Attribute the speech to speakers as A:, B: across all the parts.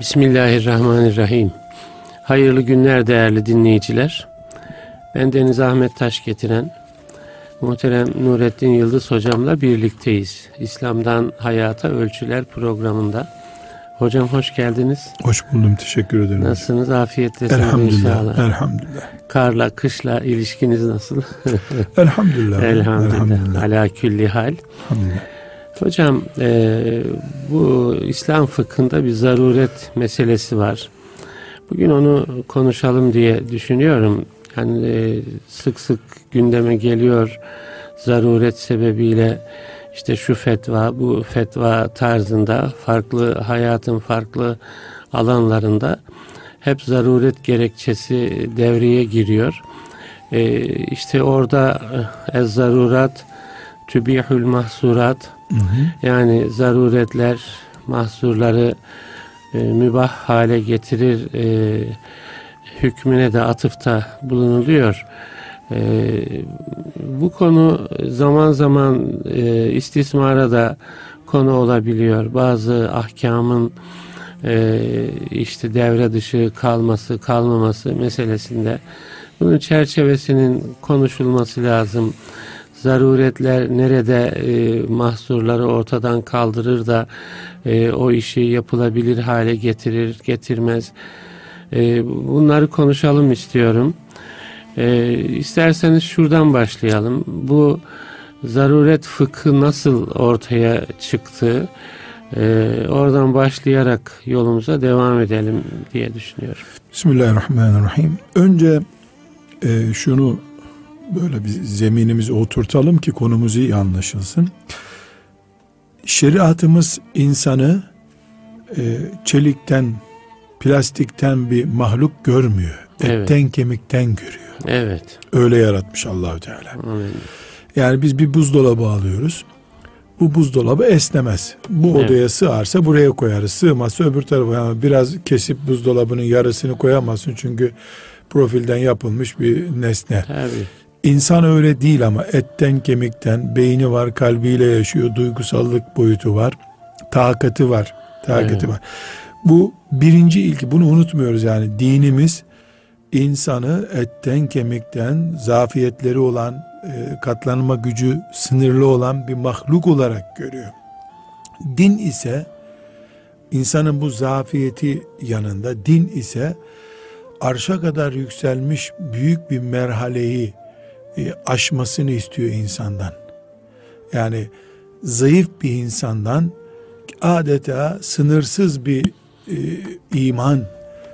A: Bismillahirrahmanirrahim. Hayırlı günler değerli dinleyiciler. Ben Deniz Ahmet Taş getiren muhterem Nurettin Yıldız hocamla birlikteyiz. İslam'dan Hayata Ölçüler programında. Hocam hoş geldiniz.
B: Hoş buldum. Teşekkür ederim.
A: Nasılsınız? Afiyettesiniz
B: elhamdülillah,
A: inşallah.
B: Elhamdülillah.
A: Karla, kışla ilişkiniz nasıl?
B: elhamdülillah.
A: elhamdülillah. elhamdülillah. Ala külli hal. Elhamdülillah. Hocam e, bu İslam fıkhında bir zaruret meselesi var. Bugün onu konuşalım diye düşünüyorum. Yani e, sık sık gündeme geliyor zaruret sebebiyle işte şu fetva bu fetva tarzında farklı hayatın farklı alanlarında hep zaruret gerekçesi devreye giriyor. E, işte orada ez zarurat tübihül mahsurat hı yani zaruretler mahsurları e, mübah hale getirir e, hükmüne de atıfta bulunuluyor. E, bu konu zaman zaman e, istismara da konu olabiliyor. Bazı ahkamın e, işte devre dışı kalması kalmaması meselesinde bunun çerçevesinin konuşulması lazım zaruretler nerede e, mahsurları ortadan kaldırır da e, o işi yapılabilir hale getirir, getirmez. E, bunları konuşalım istiyorum. E, isterseniz şuradan başlayalım. Bu zaruret fıkhı nasıl ortaya çıktı? E, oradan başlayarak yolumuza devam edelim diye düşünüyorum.
B: Bismillahirrahmanirrahim. Önce e, şunu böyle bir zeminimizi oturtalım ki konumuz iyi anlaşılsın. Şeriatımız insanı e, çelikten, plastikten bir mahluk görmüyor. Evet. Etten kemikten görüyor.
A: Evet.
B: Öyle yaratmış Allahü Teala. Amin. Yani biz bir buzdolabı alıyoruz. Bu buzdolabı esnemez. Bu evet. odaya sığarsa buraya koyarız. Sığmazsa öbür tarafa. Yani biraz kesip buzdolabının yarısını koyamazsın çünkü profilden yapılmış bir nesne. Tabii. İnsan öyle değil ama etten kemikten beyni var kalbiyle yaşıyor duygusallık boyutu var takati var takati evet. var. Bu birinci ilki bunu unutmuyoruz yani. Dinimiz insanı etten kemikten zafiyetleri olan e, katlanma gücü sınırlı olan bir mahluk olarak görüyor. Din ise insanın bu zafiyeti yanında din ise arşa kadar yükselmiş büyük bir merhaleyi aşmasını istiyor insandan. Yani zayıf bir insandan adeta sınırsız bir e, iman,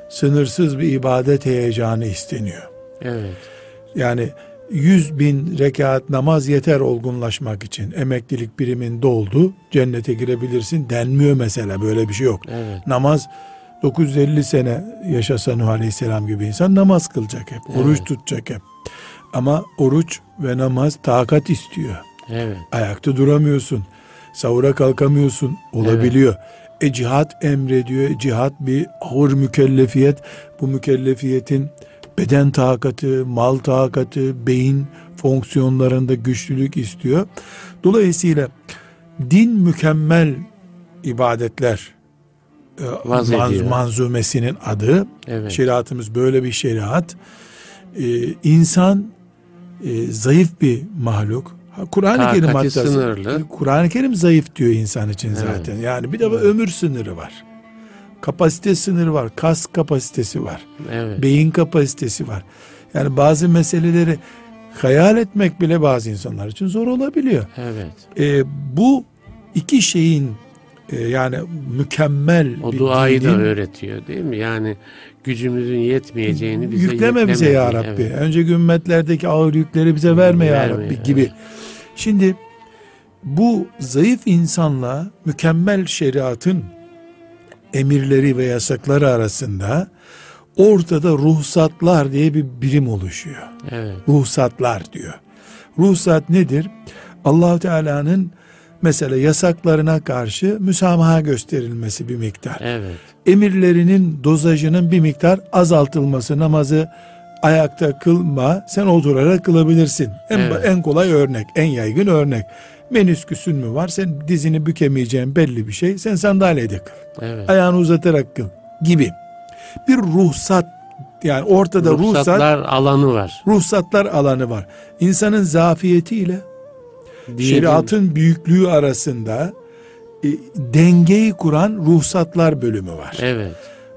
B: sınırsız bir ibadet heyecanı isteniyor.
A: Evet.
B: Yani yüz bin rekat namaz yeter olgunlaşmak için. Emeklilik birimin doldu, cennete girebilirsin denmiyor mesela böyle bir şey yok. Evet. Namaz 950 sene yaşasa Nuh Aleyhisselam gibi insan namaz kılacak hep, evet. oruç tutacak hep. Ama oruç ve namaz takat istiyor.
A: Evet.
B: Ayakta duramıyorsun. Sahura kalkamıyorsun. Olabiliyor. Evet. E cihat emrediyor. Cihat bir ağır mükellefiyet. Bu mükellefiyetin beden takatı, mal takatı, beyin fonksiyonlarında güçlülük istiyor. Dolayısıyla din mükemmel ibadetler e, manzumesinin adı. Evet. Şeriatımız böyle bir şeriat. Ee, insan e, zayıf bir mahluk. Kur'an-ı Kerim hatta Kur'an-ı Kerim zayıf diyor insan için zaten. Evet. Yani bir de evet. ömür sınırı var. Kapasite sınırı var. Kas kapasitesi var. Evet. Beyin kapasitesi var. Yani bazı meseleleri hayal etmek bile bazı insanlar için zor olabiliyor.
A: Evet.
B: Ee, bu iki şeyin e, yani mükemmel
A: o bir duayı dinin, da öğretiyor değil mi? Yani gücümüzün yetmeyeceğini bize
B: yükleme bize ya Rabbi. Evet. Önceki ümmetlerdeki ağır yükleri bize verme, verme ya Rabbi evet. gibi. Şimdi bu zayıf insanla mükemmel şeriatın emirleri ve yasakları arasında ortada ruhsatlar diye bir birim oluşuyor.
A: Evet.
B: Ruhsatlar diyor. Ruhsat nedir? allah Teala'nın mesela yasaklarına karşı müsamaha gösterilmesi bir miktar.
A: Evet.
B: Emirlerinin dozajının bir miktar azaltılması namazı ayakta kılma sen oturarak kılabilirsin. En, evet. en kolay örnek en yaygın örnek. Menüsküsün mü var sen dizini bükemeyeceğin belli bir şey sen sandalyede kıl. Evet. Ayağını uzatarak kıl gibi bir ruhsat yani ortada
A: Ruhsatlar
B: ruhsat
A: alanı var.
B: ruhsatlar alanı var. İnsanın zafiyetiyle
A: Dinin-
B: şeriatın büyüklüğü arasında e, dengeyi kuran ruhsatlar bölümü var.
A: Evet.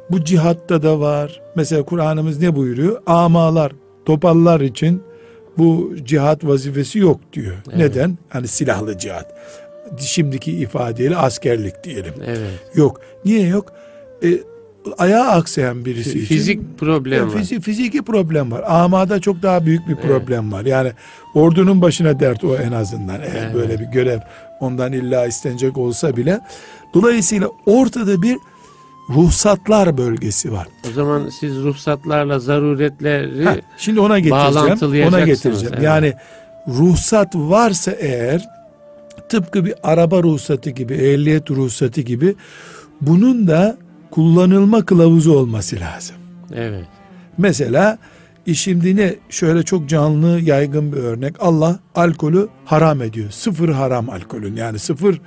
B: Bu cihatta da var. Mesela Kur'an'ımız ne buyuruyor? Amalar, topallar için bu cihat vazifesi yok diyor.
A: Evet.
B: Neden? Hani silahlı cihat. Şimdiki ifadeyle askerlik diyelim.
A: Evet.
B: Yok. Niye yok? E, ayağı aksayan birisi için.
A: Fizik problem
B: Ya
A: var.
B: fizi- fiziki problem var. Amada çok daha büyük bir
A: Evet.
B: problem var. Yani ordunun başına dert o en azından. Eğer
A: Evet.
B: böyle bir görev ondan illa istenecek olsa bile. Dolayısıyla ortada bir ruhsatlar bölgesi var.
A: O zaman siz ruhsatlarla zaruretleri
B: Ha, şimdi ona getireceğim. Ona getireceğim.
A: evet.
B: Yani ruhsat varsa eğer tıpkı bir araba ruhsatı gibi, ehliyet ruhsatı gibi bunun da kullanılma kılavuzu olması lazım.
A: evet.
B: Mesela e şimdi ne şöyle çok canlı yaygın bir örnek Allah alkolü haram ediyor. Sıfır haram alkolün yani sıfır e,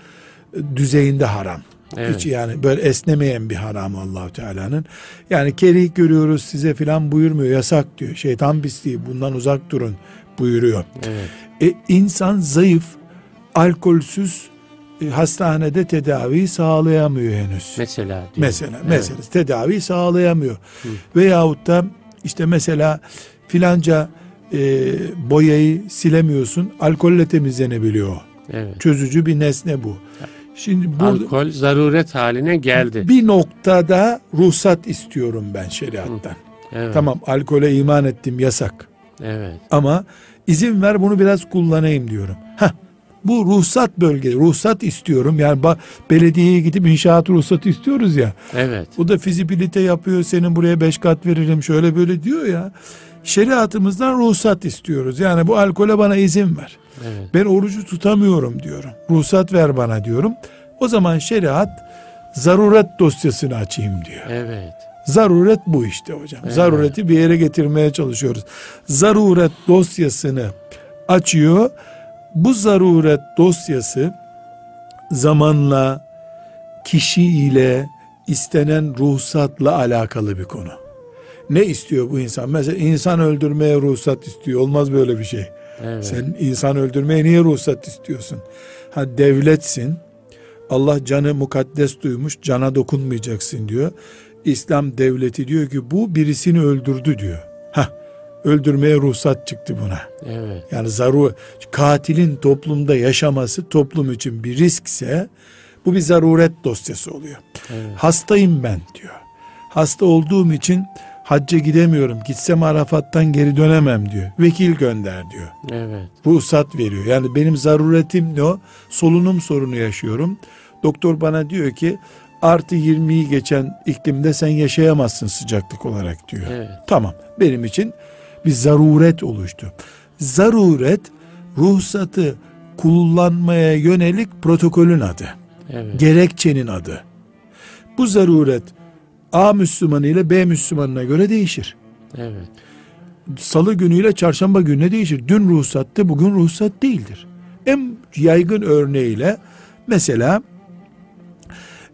B: düzeyinde haram.
A: Evet.
B: Hiç yani böyle esnemeyen bir haram Allahu Teala'nın. Yani kerih görüyoruz size filan buyurmuyor yasak diyor. Şeytan pisliği bundan uzak durun buyuruyor.
A: Evet.
B: E insan zayıf, alkolsüz hastanede tedavi sağlayamıyor henüz.
A: Mesela diyor.
B: Mesela,
A: Evet.
B: mesela tedavi sağlayamıyor. Veyahut da işte mesela filanca e, boyayı silemiyorsun, alkolle temizlenebiliyor.
A: Evet.
B: Çözücü bir nesne bu. Şimdi burada
A: Alkol zaruret haline geldi.
B: bir noktada ruhsat istiyorum ben şeriattan.
A: Evet.
B: Tamam alkole iman ettim yasak.
A: Evet.
B: Ama izin ver bunu biraz kullanayım diyorum. Bu ruhsat bölge, ruhsat istiyorum. Yani belediyeye gidip inşaat ruhsatı istiyoruz ya.
A: Evet.
B: O da fizibilite yapıyor. Senin buraya beş kat veririm şöyle böyle diyor ya. Şeriatımızdan ruhsat istiyoruz. Yani bu alkole bana izin ver.
A: Evet.
B: Ben orucu tutamıyorum diyorum. Ruhsat ver bana diyorum. O zaman şeriat zaruret dosyasını açayım diyor.
A: Evet.
B: Zaruret bu işte hocam.
A: Evet.
B: Zarureti bir yere getirmeye çalışıyoruz. Zaruret dosyasını açıyor. Bu zaruret dosyası zamanla kişi ile istenen ruhsatla alakalı bir konu. Ne istiyor bu insan? Mesela insan öldürmeye ruhsat istiyor. Olmaz böyle bir şey.
A: Evet.
B: Sen insan öldürmeye niye ruhsat istiyorsun? Ha devletsin. Allah canı mukaddes duymuş. Cana dokunmayacaksın diyor. İslam devleti diyor ki bu birisini öldürdü diyor. Öldürmeye ruhsat çıktı buna.
A: Evet.
B: Yani zaru katilin toplumda yaşaması toplum için bir riskse bu bir zaruret dosyası oluyor.
A: Evet.
B: Hastayım ben diyor. Hasta olduğum için hacca gidemiyorum. Gitsem Arafat'tan geri dönemem diyor. Vekil gönder diyor.
A: Evet.
B: Ruhsat veriyor. Yani benim zaruretim ne o? Solunum sorunu yaşıyorum. Doktor bana diyor ki artı 20'yi geçen iklimde sen yaşayamazsın sıcaklık olarak diyor.
A: Evet.
B: Tamam benim için bir zaruret oluştu. Zaruret ruhsatı kullanmaya yönelik protokolün adı.
A: Evet.
B: Gerekçenin adı. Bu zaruret A Müslümanı ile B Müslümanına göre değişir.
A: Evet.
B: Salı günüyle çarşamba gününe değişir. Dün ruhsattı bugün ruhsat değildir. En yaygın örneğiyle mesela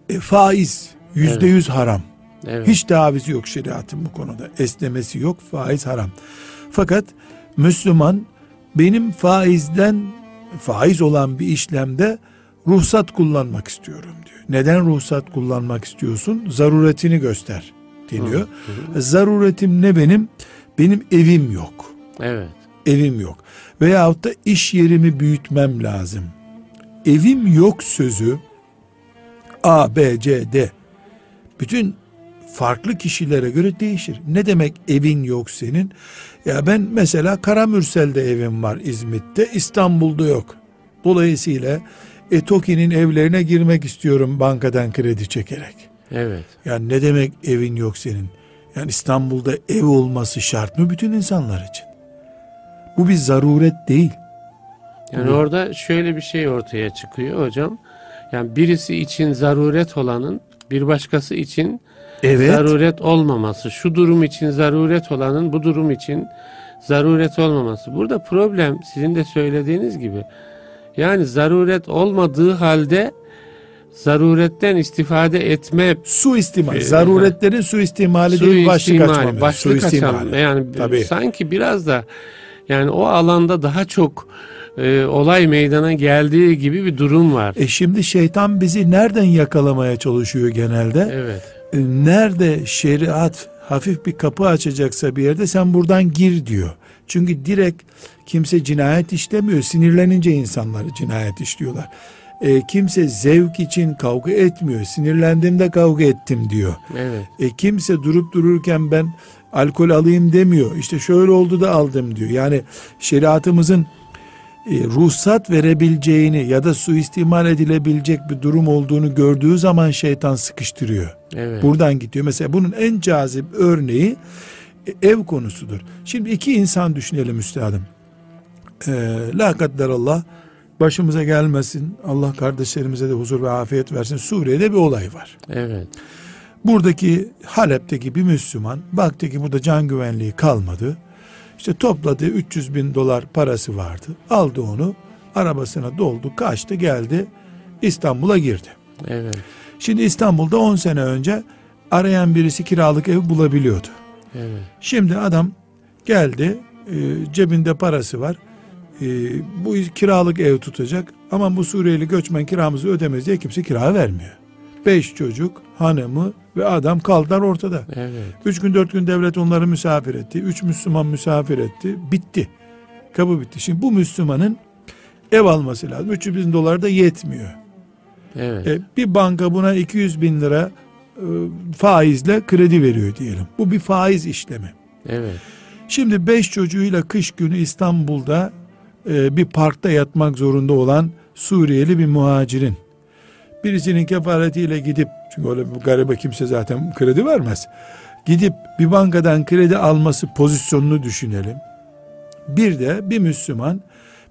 B: e, faiz yüzde yüz haram.
A: Evet.
B: Hiç tavizi yok şeriatın bu konuda. Esnemesi yok faiz haram. Fakat Müslüman benim faizden faiz olan bir işlemde ruhsat kullanmak istiyorum diyor. Neden ruhsat kullanmak istiyorsun? Zaruretini göster deniyor. Zaruretim ne benim? Benim evim yok.
A: Evet.
B: Evim yok. Veyahut da iş yerimi büyütmem lazım. Evim yok sözü A, B, C, D bütün farklı kişilere göre değişir. Ne demek evin yok senin? Ya ben mesela Karamürsel'de evim var İzmit'te, İstanbul'da yok. Dolayısıyla Etoki'nin evlerine girmek istiyorum bankadan kredi çekerek.
A: Evet.
B: Yani ne demek evin yok senin? Yani İstanbul'da ev olması şart mı bütün insanlar için? Bu bir zaruret değil.
A: Yani orada şöyle bir şey ortaya çıkıyor hocam. Yani birisi için zaruret olanın bir başkası için
B: Evet.
A: zaruret olmaması. Şu durum için zaruret olanın bu durum için zaruret olmaması. Burada problem sizin de söylediğiniz gibi. Yani zaruret olmadığı halde zaruretten istifade etme
B: Suistimal.
A: Ee,
B: Zaruretlerin suistimali diye bir başlık açmamız.
A: başlık
B: Suistimali.
A: açalım. Yani
B: Tabii.
A: sanki biraz da yani o alanda daha çok e, olay meydana geldiği gibi bir durum var.
B: E şimdi şeytan bizi nereden yakalamaya çalışıyor genelde?
A: Evet.
B: E, Nerede şeriat hafif bir kapı açacaksa bir yerde sen buradan gir diyor. Çünkü direkt kimse cinayet işlemiyor. Sinirlenince insanlar cinayet işliyorlar. E, kimse zevk için kavga etmiyor. Sinirlendiğimde kavga ettim diyor.
A: Evet.
B: E, kimse durup dururken ben alkol alayım demiyor. İşte şöyle oldu da aldım diyor. Yani şeriatımızın ruhsat verebileceğini ya da suistimal edilebilecek bir durum olduğunu gördüğü zaman şeytan sıkıştırıyor.
A: Evet.
B: Buradan gidiyor. Mesela bunun en cazip örneği e, ev konusudur. Şimdi iki insan düşünelim üstadım. E, la Allah başımıza gelmesin. Allah kardeşlerimize de huzur ve afiyet versin. Suriye'de bir olay var.
A: Evet.
B: Buradaki Halep'teki bir Müslüman baktı ki burada can güvenliği kalmadı. İşte topladı 300 bin dolar parası vardı. Aldı onu arabasına doldu kaçtı geldi İstanbul'a girdi.
A: Evet.
B: Şimdi İstanbul'da 10 sene önce arayan birisi kiralık ev bulabiliyordu.
A: Evet.
B: Şimdi adam geldi e, cebinde parası var. E, bu kiralık ev tutacak ama bu Suriyeli göçmen kiramızı ödemez diye kimse kira vermiyor. Beş çocuk, hanımı ve adam kaldılar ortada.
A: Evet.
B: Üç gün dört gün devlet onları misafir etti. Üç Müslüman misafir etti. Bitti. Kapı bitti. Şimdi bu Müslümanın ev alması lazım. 300 bin dolar da yetmiyor.
A: Evet.
B: E, bir banka buna 200 bin lira e, faizle kredi veriyor diyelim. Bu bir faiz işlemi.
A: Evet.
B: Şimdi beş çocuğuyla kış günü İstanbul'da e, bir parkta yatmak zorunda olan Suriyeli bir muhacirin birisinin kefaretiyle gidip çünkü öyle bir garibe kimse zaten kredi vermez. Gidip bir bankadan kredi alması pozisyonunu düşünelim. Bir de bir Müslüman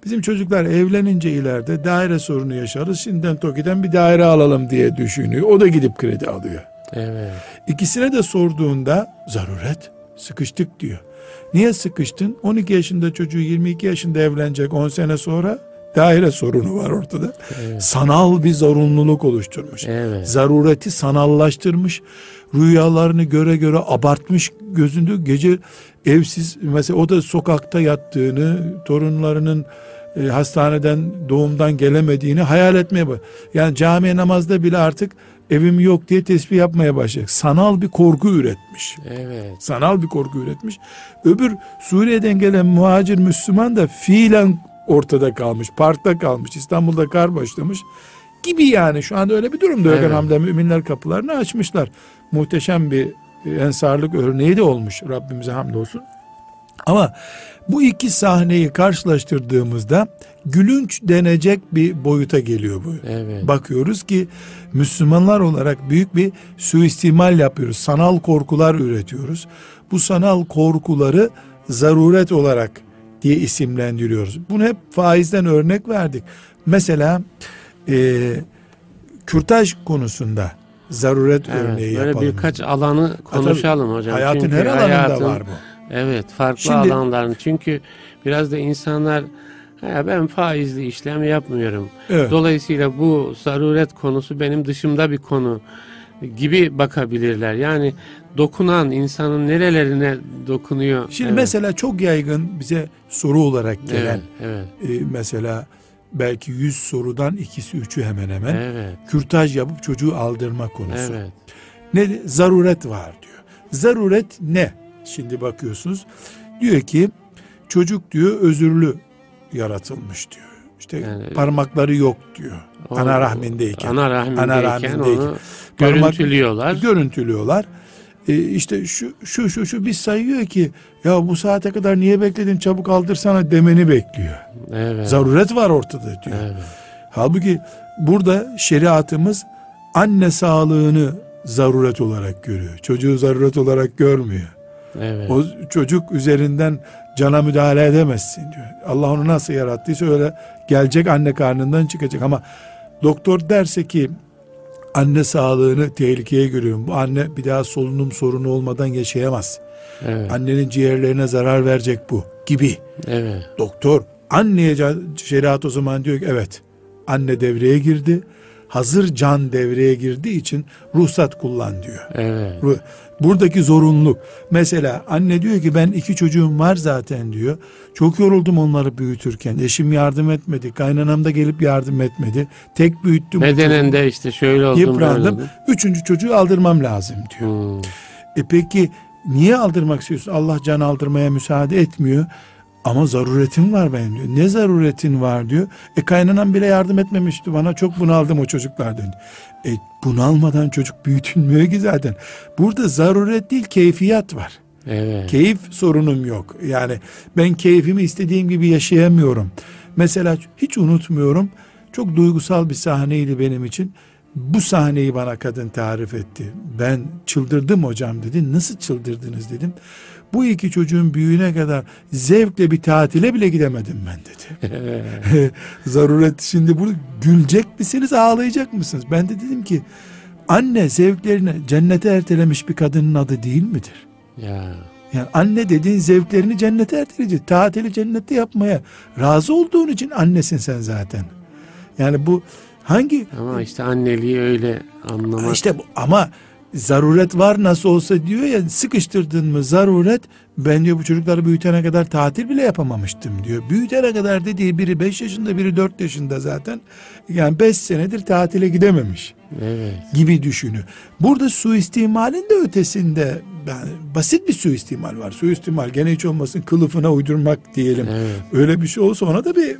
B: bizim çocuklar evlenince ileride daire sorunu yaşarız. Şimdiden TOKİ'den bir daire alalım diye düşünüyor. O da gidip kredi alıyor.
A: Evet.
B: İkisine de sorduğunda zaruret sıkıştık diyor. Niye sıkıştın? 12 yaşında çocuğu 22 yaşında evlenecek 10 sene sonra daire sorunu var ortada.
A: Evet.
B: Sanal bir zorunluluk oluşturmuş.
A: Evet.
B: Zarureti sanallaştırmış. Rüyalarını göre göre abartmış gözünde gece evsiz mesela o da sokakta yattığını torunlarının e, hastaneden doğumdan gelemediğini hayal etmeye bak. Yani camiye namazda bile artık evim yok diye tesbih yapmaya başlayacak. Sanal bir korku üretmiş.
A: Evet.
B: Sanal bir korku üretmiş. Öbür Suriye'den gelen muhacir Müslüman da fiilen ortada kalmış. Parkta kalmış. İstanbul'da kar başlamış. Gibi yani şu anda öyle bir durumda.
A: Evet.
B: Evet. müminler kapılarını açmışlar. Muhteşem bir e, ensarlık örneği de olmuş. Rabbimize hamdolsun. Ama bu iki sahneyi karşılaştırdığımızda gülünç denecek bir boyuta geliyor bu.
A: Evet.
B: Bakıyoruz ki Müslümanlar olarak büyük bir suistimal yapıyoruz. Sanal korkular üretiyoruz. Bu sanal korkuları zaruret olarak diye isimlendiriyoruz. Bunu hep faizden örnek verdik. Mesela e, kürtaj konusunda zaruret örneği
A: Evet, böyle
B: yapalım.
A: birkaç alanı konuşalım hocam.
B: Hayatın
A: Çünkü
B: her alanında
A: hayatın-
B: var bu.
A: Evet, farklı
B: Şimdi-
A: alanların. Çünkü biraz da insanlar "Ha, ben faizli işlem yapmıyorum.
B: Evet.
A: Dolayısıyla bu zaruret konusu benim dışımda bir konu gibi bakabilirler. Yani dokunan insanın nerelerine dokunuyor.
B: Şimdi
A: Evet,
B: mesela çok yaygın bize soru olarak gelen
A: Evet, evet,
B: e, mesela belki 100 sorudan ikisi üçü hemen hemen
A: evet,
B: kürtaj yapıp çocuğu aldırma konusu.
A: evet,
B: Ne zaruret var diyor. Zaruret ne? Şimdi bakıyorsunuz. Diyor ki çocuk diyor özürlü yaratılmış diyor. İşte
A: Yani-
B: parmakları yok diyor.
A: O-
B: ana rahmindeyken.
A: Ana rahmindeyken,
B: Ana rahmindeyken.
A: onu
B: Parmak-
A: görüntülüyorlar.
B: Görüntülüyorlar. E, işte şu şu şu şu bir sayıyor ki ya bu saate kadar niye bekledin çabuk aldırsana demeni bekliyor.
A: Evet,
B: Zaruret var ortada diyor.
A: evet,
B: Halbuki burada şeriatımız anne sağlığını zaruret olarak görüyor. Çocuğu zaruret olarak görmüyor.
A: evet.
B: O çocuk üzerinden cana müdahale edemezsin diyor. Allah onu nasıl yarattıysa öyle gelecek anne karnından çıkacak ama doktor derse ki anne sağlığını tehlikeye görüyorum. Bu anne bir daha solunum sorunu olmadan yaşayamaz.
A: evet,
B: Annenin ciğerlerine zarar verecek bu gibi.
A: evet.
B: Doktor anneye şeriat o zaman diyor ki evet anne devreye girdi. hazır can devreye girdiği için ruhsat kullan diyor.
A: Evet.
B: Buradaki zorunluluk. Mesela anne diyor ki ben iki çocuğum var zaten diyor. Çok yoruldum onları büyütürken. Eşim yardım etmedi. Kaynanam da gelip yardım etmedi. Tek büyüttüm.
A: Bedenen de işte şöyle oldum.
B: Yıprandım.
A: oldum.
B: Üçüncü çocuğu aldırmam lazım diyor.
A: Hmm.
B: E peki niye aldırmak istiyorsun? Allah can aldırmaya müsaade etmiyor. Ama zaruretim var benim diyor. Ne zaruretin var diyor. E kaynanam bile yardım etmemişti bana. Çok bunaldım o çocuklardan. E bunalmadan çocuk büyütülmüyor ki zaten. Burada zaruret değil keyfiyat var.
A: Evet.
B: Keyif sorunum yok. Yani ben keyfimi istediğim gibi yaşayamıyorum. Mesela hiç unutmuyorum. Çok duygusal bir sahneydi benim için. Bu sahneyi bana kadın tarif etti. Ben çıldırdım hocam dedi. Nasıl çıldırdınız dedim. Bu iki çocuğun büyüğüne kadar zevkle bir tatile bile gidemedim ben dedi. Zaruret şimdi bunu gülecek misiniz ağlayacak mısınız? Ben de dedim ki anne zevklerini cennete ertelemiş bir kadının adı değil midir?
A: ya.
B: Yani anne dediğin zevklerini cennete erteleyecek. Tatili cennette yapmaya razı olduğun için annesin sen zaten. Yani bu hangi
A: Ama işte anneliği öyle anlamak.
B: işte bu ama zaruret var nasıl olsa diyor ya sıkıştırdın mı zaruret ben diyor bu çocukları büyütene kadar tatil bile yapamamıştım diyor. Büyütene kadar dediği biri 5 yaşında biri 4 yaşında zaten yani 5 senedir tatile gidememiş
A: Evet.
B: gibi düşünüyor. Burada suistimalin de ötesinde yani basit bir suistimal var. Suistimal gene hiç olmasın kılıfına uydurmak diyelim.
A: Evet.
B: Öyle bir şey olsa ona da bir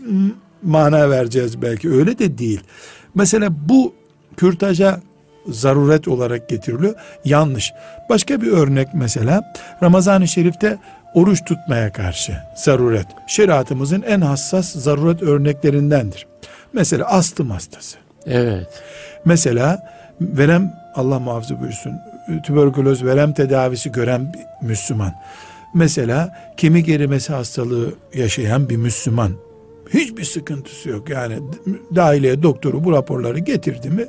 B: mana vereceğiz belki. Öyle de değil. Mesela bu kürtaja zaruret olarak getiriliyor. Yanlış. Başka bir örnek mesela Ramazan-ı Şerif'te oruç tutmaya karşı zaruret. Şeriatımızın en hassas zaruret örneklerindendir. Mesela astım hastası.
A: Evet.
B: Mesela verem Allah muhafaza buyursun tüberküloz verem tedavisi gören bir Müslüman. Mesela kemik erimesi hastalığı yaşayan bir Müslüman. Hiçbir sıkıntısı yok. Yani dahiliye doktoru bu raporları getirdi mi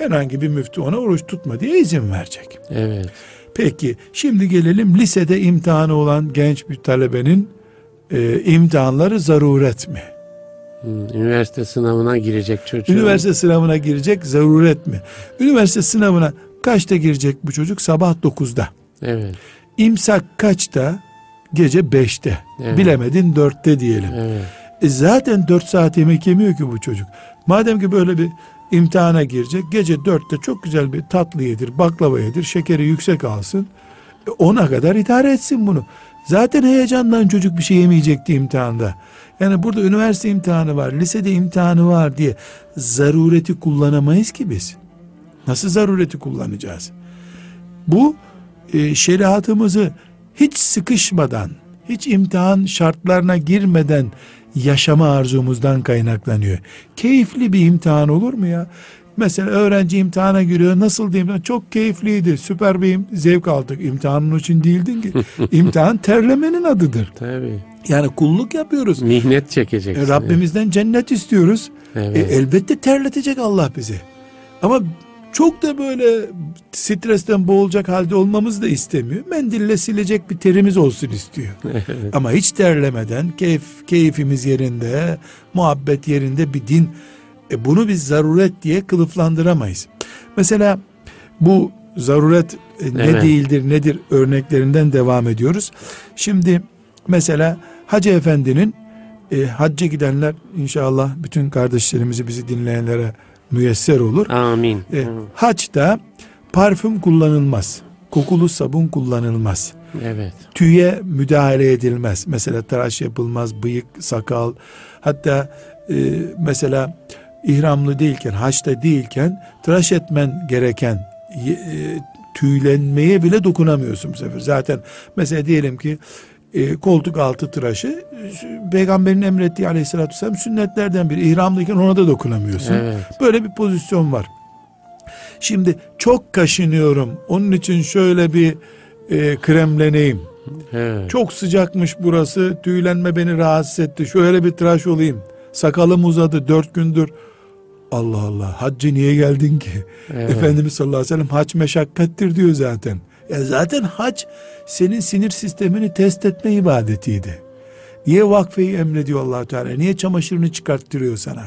B: herhangi bir müftü ona oruç tutma diye izin verecek.
A: Evet.
B: Peki şimdi gelelim lisede imtihanı olan genç bir talebenin e, imtihanları zaruret mi?
A: Hmm, Üniversite sınavına girecek çocuğu.
B: Üniversite sınavına girecek zaruret mi? Üniversite sınavına kaçta girecek bu çocuk? Sabah 9'da.
A: Evet.
B: İmsak kaçta? Gece 5'te.
A: Evet.
B: Bilemedin 4'te diyelim.
A: Evet.
B: E zaten 4 saat yemek yemiyor ki bu çocuk. Madem ki böyle bir imtihana girecek gece 4'te çok güzel bir tatlı yedir, baklava yedir, şekeri yüksek alsın. E ona kadar idare etsin bunu. Zaten heyecandan çocuk bir şey yemeyecekti imtihanda. Yani burada üniversite imtihanı var, lisede imtihanı var diye zarureti kullanamayız ki biz. Nasıl zarureti kullanacağız? Bu e, şeriatımızı hiç sıkışmadan, hiç imtihan şartlarına girmeden yaşama arzumuzdan kaynaklanıyor. Keyifli bir imtihan olur mu ya? Mesela öğrenci imtihana giriyor. Nasıl diyeyim? Çok keyifliydi. Süper bir zevk aldık. İmtihanın için değildin ki. İmtihan terlemenin adıdır.
A: Tabii.
B: Yani kulluk yapıyoruz.
A: Mihnet çekeceksin.
B: E, Rabbimizden cennet istiyoruz.
A: Evet.
B: E, elbette terletecek Allah bizi. Ama çok da böyle stresten boğulacak halde olmamızı da istemiyor. Mendille silecek bir terimiz olsun istiyor. Ama hiç terlemeden keyif, keyfimiz yerinde, muhabbet yerinde bir din. E bunu biz zaruret diye kılıflandıramayız. Mesela bu zaruret e, ne
A: Evet.
B: değildir nedir örneklerinden devam ediyoruz. Şimdi mesela Hacı Efendi'nin e, hacca gidenler inşallah bütün kardeşlerimizi bizi dinleyenlere müyesser olur.
A: Amin.
B: E, haçta parfüm kullanılmaz. Kokulu sabun kullanılmaz.
A: Evet.
B: Tüye müdahale edilmez. Mesela tıraş yapılmaz, bıyık, sakal. Hatta e, mesela ihramlı değilken, haçta değilken tıraş etmen gereken e, tüylenmeye bile dokunamıyorsun bu sefer. Zaten mesela diyelim ki e, koltuk altı tıraşı e, peygamberin emrettiği aleyhissalatü vesselam sünnetlerden biri. İhramlıyken ona da dokunamıyorsun.
A: Evet.
B: Böyle bir pozisyon var. Şimdi çok kaşınıyorum. Onun için şöyle bir e, kremleneyim.
A: Evet.
B: Çok sıcakmış burası. Tüylenme beni rahatsız etti. Şöyle bir tıraş olayım. Sakalım uzadı dört gündür. Allah Allah haccı niye geldin ki?
A: Evet.
B: Efendimiz sallallahu aleyhi ve sellem hac meşakkattir diyor zaten. Ya zaten hac senin sinir sistemini test etme ibadetiydi. Niye vakfeyi emrediyor allah Teala? Niye çamaşırını çıkarttırıyor sana?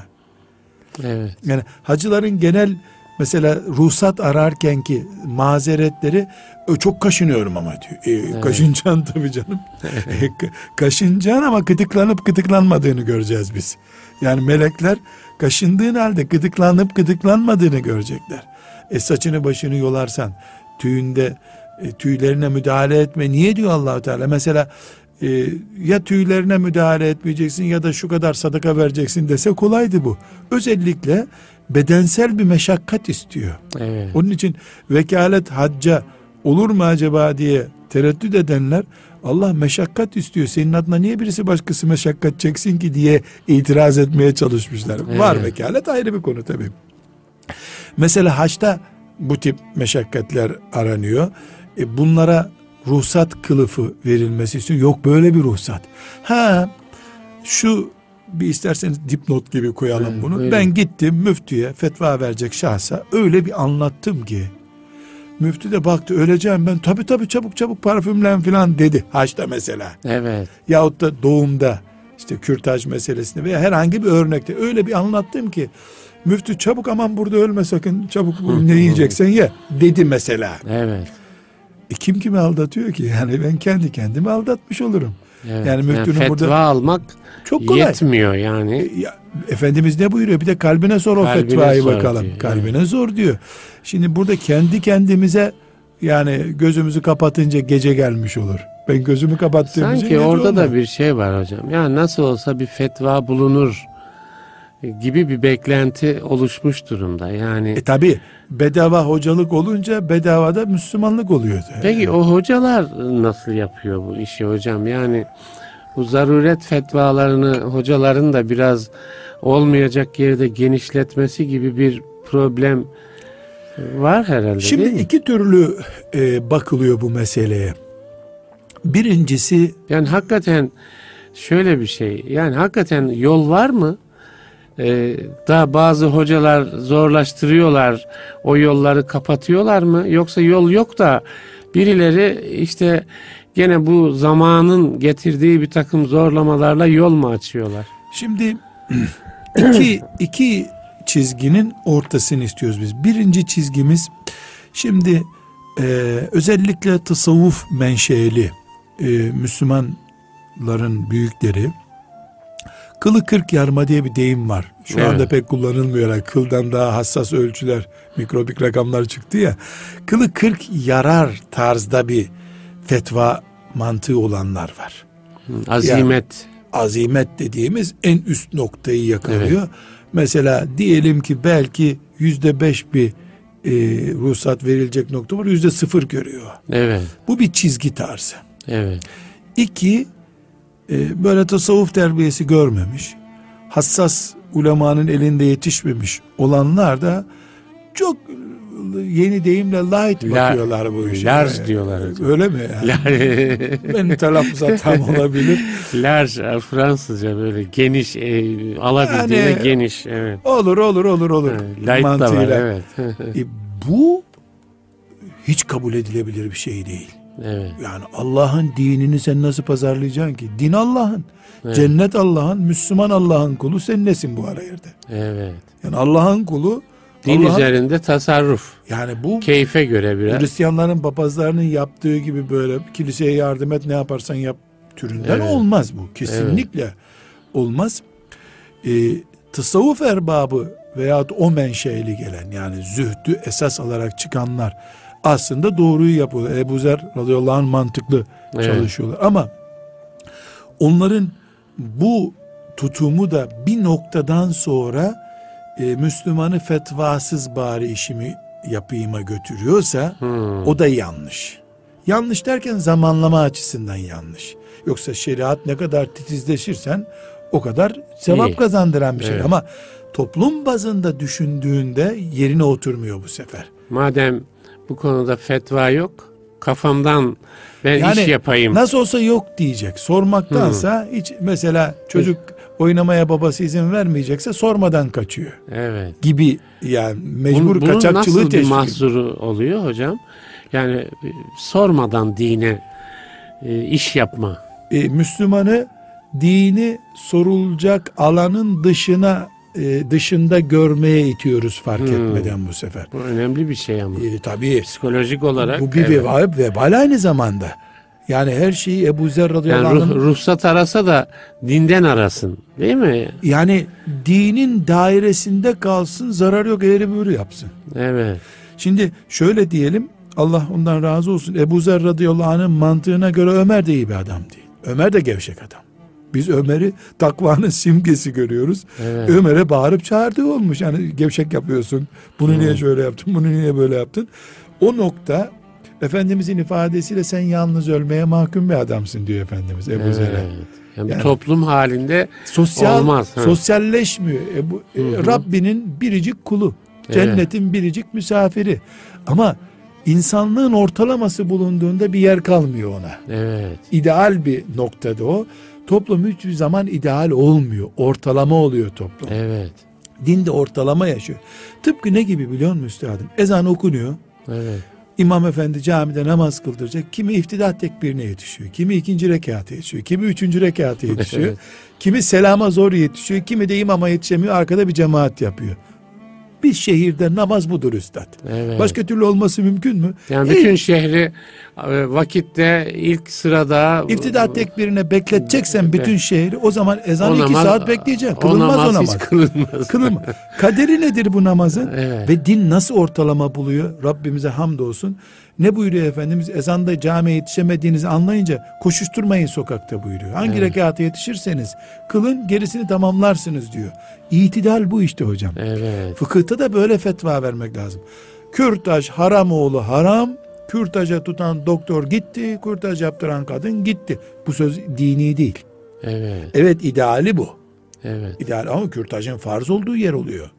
A: Evet.
B: Yani hacıların genel mesela ruhsat ararken ki mazeretleri "Ö, çok kaşınıyorum ama diyor. E, Kaşınacaksın tabii canım. E, ka- kaşınacaksın ama gıdıklanıp gıdıklanmadığını göreceğiz biz. Yani melekler kaşındığın halde gıdıklanıp gıdıklanmadığını görecekler. E saçını başını yolarsan tüyünde e, tüylerine müdahale etme. Niye diyor Allahu Teala? Mesela e, ya tüylerine müdahale etmeyeceksin ya da şu kadar sadaka vereceksin dese kolaydı bu. Özellikle bedensel bir meşakkat istiyor.
A: Evet.
B: Onun için vekalet hacca olur mu acaba diye tereddüt edenler Allah meşakkat istiyor. Senin adına niye birisi başkası meşakkat çeksin ki diye itiraz etmeye çalışmışlar. Var
A: Evet.
B: vekalet ayrı bir konu tabii. Mesela haçta bu tip meşakkatler aranıyor. E bunlara ruhsat kılıfı verilmesi istiyor. Yok böyle bir ruhsat. Ha şu bir isterseniz dipnot gibi koyalım bunu.
A: buyurun.
B: Ben gittim müftüye fetva verecek şahsa öyle bir anlattım ki müftü de baktı öleceğim ben tabi tabi çabuk çabuk parfümlen filan dedi haçta mesela
A: Evet.
B: yahut da doğumda işte kürtaj meselesinde veya herhangi bir örnekte öyle bir anlattım ki müftü çabuk aman burada ölme sakın çabuk bu ne yiyeceksen ye dedi mesela.
A: Evet.
B: E kim kimi aldatıyor ki yani ben kendi kendimi aldatmış olurum.
A: evet.
B: Yani müftünün
A: fetva
B: burada-
A: almak
B: Çok kolay.
A: yetmiyor yani.
B: E, ya, Efendimiz ne buyuruyor? Bir de kalbine sor o
A: Kalbine
B: fetvayı
A: sor
B: bakalım.
A: diyor,
B: kalbine sor diyor. Şimdi burada kendi kendimize yani gözümüzü kapatınca gece gelmiş olur. Ben gözümü kapattığım
A: Sanki orada
B: olmaz.
A: da bir şey var hocam. Ya nasıl olsa bir fetva bulunur gibi bir beklenti oluşmuş durumda. Yani
B: E tabi bedava hocalık olunca bedavada Müslümanlık oluyor.
A: peki o hocalar nasıl yapıyor bu işi hocam? Yani bu zaruret fetvalarını hocaların da biraz olmayacak yerde genişletmesi gibi bir problem var herhalde değil
B: Şimdi
A: mi?
B: iki türlü e, bakılıyor bu meseleye. Birincisi
A: Yani hakikaten şöyle bir şey. Yani hakikaten yol var mı? Ee, da bazı hocalar zorlaştırıyorlar. O yolları kapatıyorlar mı? Yoksa yol yok da birileri işte gene bu zamanın getirdiği bir takım zorlamalarla yol mu açıyorlar?
B: Şimdi iki, iki çizginin ortasını istiyoruz biz. Birinci çizgimiz şimdi e, özellikle tasavvuf menşeli e, Müslümanların büyükleri kılı kırk yarma diye bir deyim var. Şu
A: Evet.
B: anda pek kullanılmıyor. Yani Kıldan daha hassas ölçüler, mikrobik rakamlar çıktı ya. Kılı kırk yarar tarzda bir fetva mantığı olanlar var
A: Azimet.
B: azimet dediğimiz en üst noktayı yakalıyor. Mesela diyelim ki belki yüzde beş bir e, ruhsat verilecek nokta var yüzde sıfır görüyor.
A: Evet.
B: Bu bir çizgi tarzı.
A: Evet.
B: İki e, böyle tasavvuf terbiyesi görmemiş, hassas ulemanın elinde yetişmemiş olanlar da çok yeni deyimle light
A: La-
B: bakıyorlar bu işe.
A: large diyorlar hocam.
B: Öyle mi? Yani? Benim telaffuz hatam olabilir.
A: Large Fransızca böyle geniş e, alabildiğine
B: Yani-
A: geniş evet.
B: Olur olur olur olur.
A: Light da var
B: Mantığıyla.
A: evet.
B: E, bu hiç kabul edilebilir bir şey değil.
A: Evet.
B: Yani Allah'ın dinini sen nasıl pazarlayacaksın ki? Din Allah'ın.
A: Evet.
B: Cennet Allah'ın, Müslüman Allah'ın kulu sen nesin bu ara yerde?
A: Evet.
B: Yani Allah'ın kulu
A: Din
B: Allah'ın-
A: üzerinde tasarruf.
B: yani bu
A: Keyfe göre biraz.
B: Hristiyanların papazlarının yaptığı gibi böyle kiliseye yardım et ne yaparsan yap türünden
A: Evet.
B: olmaz bu. Kesinlikle olmaz. Ee, tasavvuf erbabı veyahut o menşeli gelen yani zühdü esas alarak çıkanlar aslında doğruyu yapıyorlar. Ebu Zer radıyallahu anh mantıklı
A: Evet.
B: çalışıyorlar ama onların bu tutumu da bir noktadan sonra e, Müslümanı fetvasız bari işimi yapayıma götürüyorsa
A: Hmm.
B: o da yanlış. Yanlış derken zamanlama açısından yanlış. Yoksa şeriat ne kadar titizleşirsen o kadar sevap
A: İyi.
B: kazandıran bir şey.
A: Evet.
B: Ama toplum bazında düşündüğünde yerine oturmuyor bu sefer.
A: Madem bu konuda fetva yok, kafamdan ben
B: Yani
A: iş yapayım.
B: Nasıl olsa yok diyecek. Sormaktansa hiç mesela çocuk oynamaya babası izin vermeyecekse sormadan kaçıyor
A: Evet.
B: gibi yani mecbur
A: Bunun, bunun
B: kaçakçılığı
A: nasıl bir mahzuru oluyor hocam? Yani e, sormadan dine e, iş yapma.
B: e, Müslümanı dini sorulacak alanın dışına e, dışında görmeye itiyoruz fark
A: Hmm.
B: etmeden bu sefer.
A: Bu önemli bir şey ama.
B: E, tabii
A: Psikolojik olarak.
B: bu bir
A: evet.
B: vebal, vebal aynı zamanda. Yani her şeyi Ebu Zer radıyallahu
A: Yani ruh- ruhsat arasa da dinden arasın. Değil mi?
B: yani dinin dairesinde kalsın zarar yok eğri büğrü yapsın.
A: Evet.
B: Şimdi şöyle diyelim Allah ondan razı olsun Ebu Zer radıyallahu anh'ın mantığına göre Ömer de iyi bir adam değil. Ömer de gevşek adam. Biz Ömer'i takvanın simgesi görüyoruz.
A: Evet.
B: Ömer'e bağırıp çağırdığı olmuş. Yani gevşek yapıyorsun. Bunu niye şöyle yaptın? Bunu niye böyle yaptın? O nokta Efendimizin ifadesiyle sen yalnız ölmeye mahkum bir adamsın diyor Efendimiz Ebu Zer'e.
A: Evet. Yani,
B: Yani-
A: toplum halinde
B: Sosyal,
A: Olmaz, ha.
B: sosyalleşmiyor. Ebu, e,
A: Hı hı.
B: Rabbinin biricik kulu.
A: Evet.
B: Cennetin biricik misafiri. Ama insanlığın ortalaması bulunduğunda bir yer kalmıyor ona.
A: evet.
B: İdeal bir noktada o. Toplum hiçbir zaman ideal olmuyor. Ortalama oluyor toplum.
A: Evet.
B: Din de ortalama yaşıyor. Tıpkı ne gibi biliyor musun üstadım? Ezan okunuyor.
A: Evet.
B: İmam efendi camide namaz kıldıracak. Kimi iftidat tekbirine yetişiyor. Kimi ikinci rekata yetişiyor. Kimi üçüncü rekata yetişiyor.
A: Evet.
B: Kimi selama zor yetişiyor. Kimi de imama yetişemiyor. Arkada bir cemaat yapıyor. Bir şehirde namaz budur üstad.
A: Evet.
B: Başka türlü olması mümkün mü?
A: yani bütün şehri e, vakitte ilk sırada
B: İftidat tekbirine bekleteceksen bütün şehri o zaman ezanı
A: O
B: iki
A: namaz-
B: saat bekleyeceksin. Kılınmaz o
A: namaz kılınmaz.
B: Kılınma. Kaderi nedir bu namazın?
A: Evet.
B: Ve din nasıl ortalama buluyor? Rabbimize hamdolsun. Ne buyuruyor Efendimiz? Ezanda camiye yetişemediğinizi anlayınca koşuşturmayın sokakta buyuruyor. Hangi
A: Evet.
B: rekata yetişirseniz kılın gerisini tamamlarsınız diyor. İtidal bu işte hocam.
A: Evet.
B: Fıkıhta da böyle fetva vermek lazım. Kürtaj haram oğlu haram. Kürtaja tutan doktor gitti. Kürtaj yaptıran kadın gitti. Bu söz dini değil.
A: Evet.
B: Evet ideali bu.
A: Evet.
B: İdeal ama kürtajın farz olduğu yer oluyor.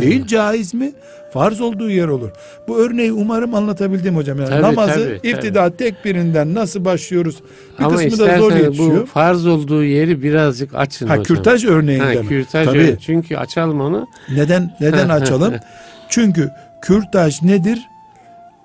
B: Değil caiz mi? Farz olduğu yer olur. Bu örneği umarım anlatabildim hocam. Yani
A: Tabii,
B: namazı
A: tabii, tabii.
B: iftida tekbirinden nasıl başlıyoruz? Bir
A: Ama
B: kısmı da zor yetişiyor.
A: bu farz olduğu yeri birazcık açın
B: ha
A: hocam.
B: kürtaj örneğinde
A: Ha, kürtaj
B: Tabii.
A: öyle. Çünkü açalım onu.
B: Neden neden açalım? Çünkü kürtaj nedir?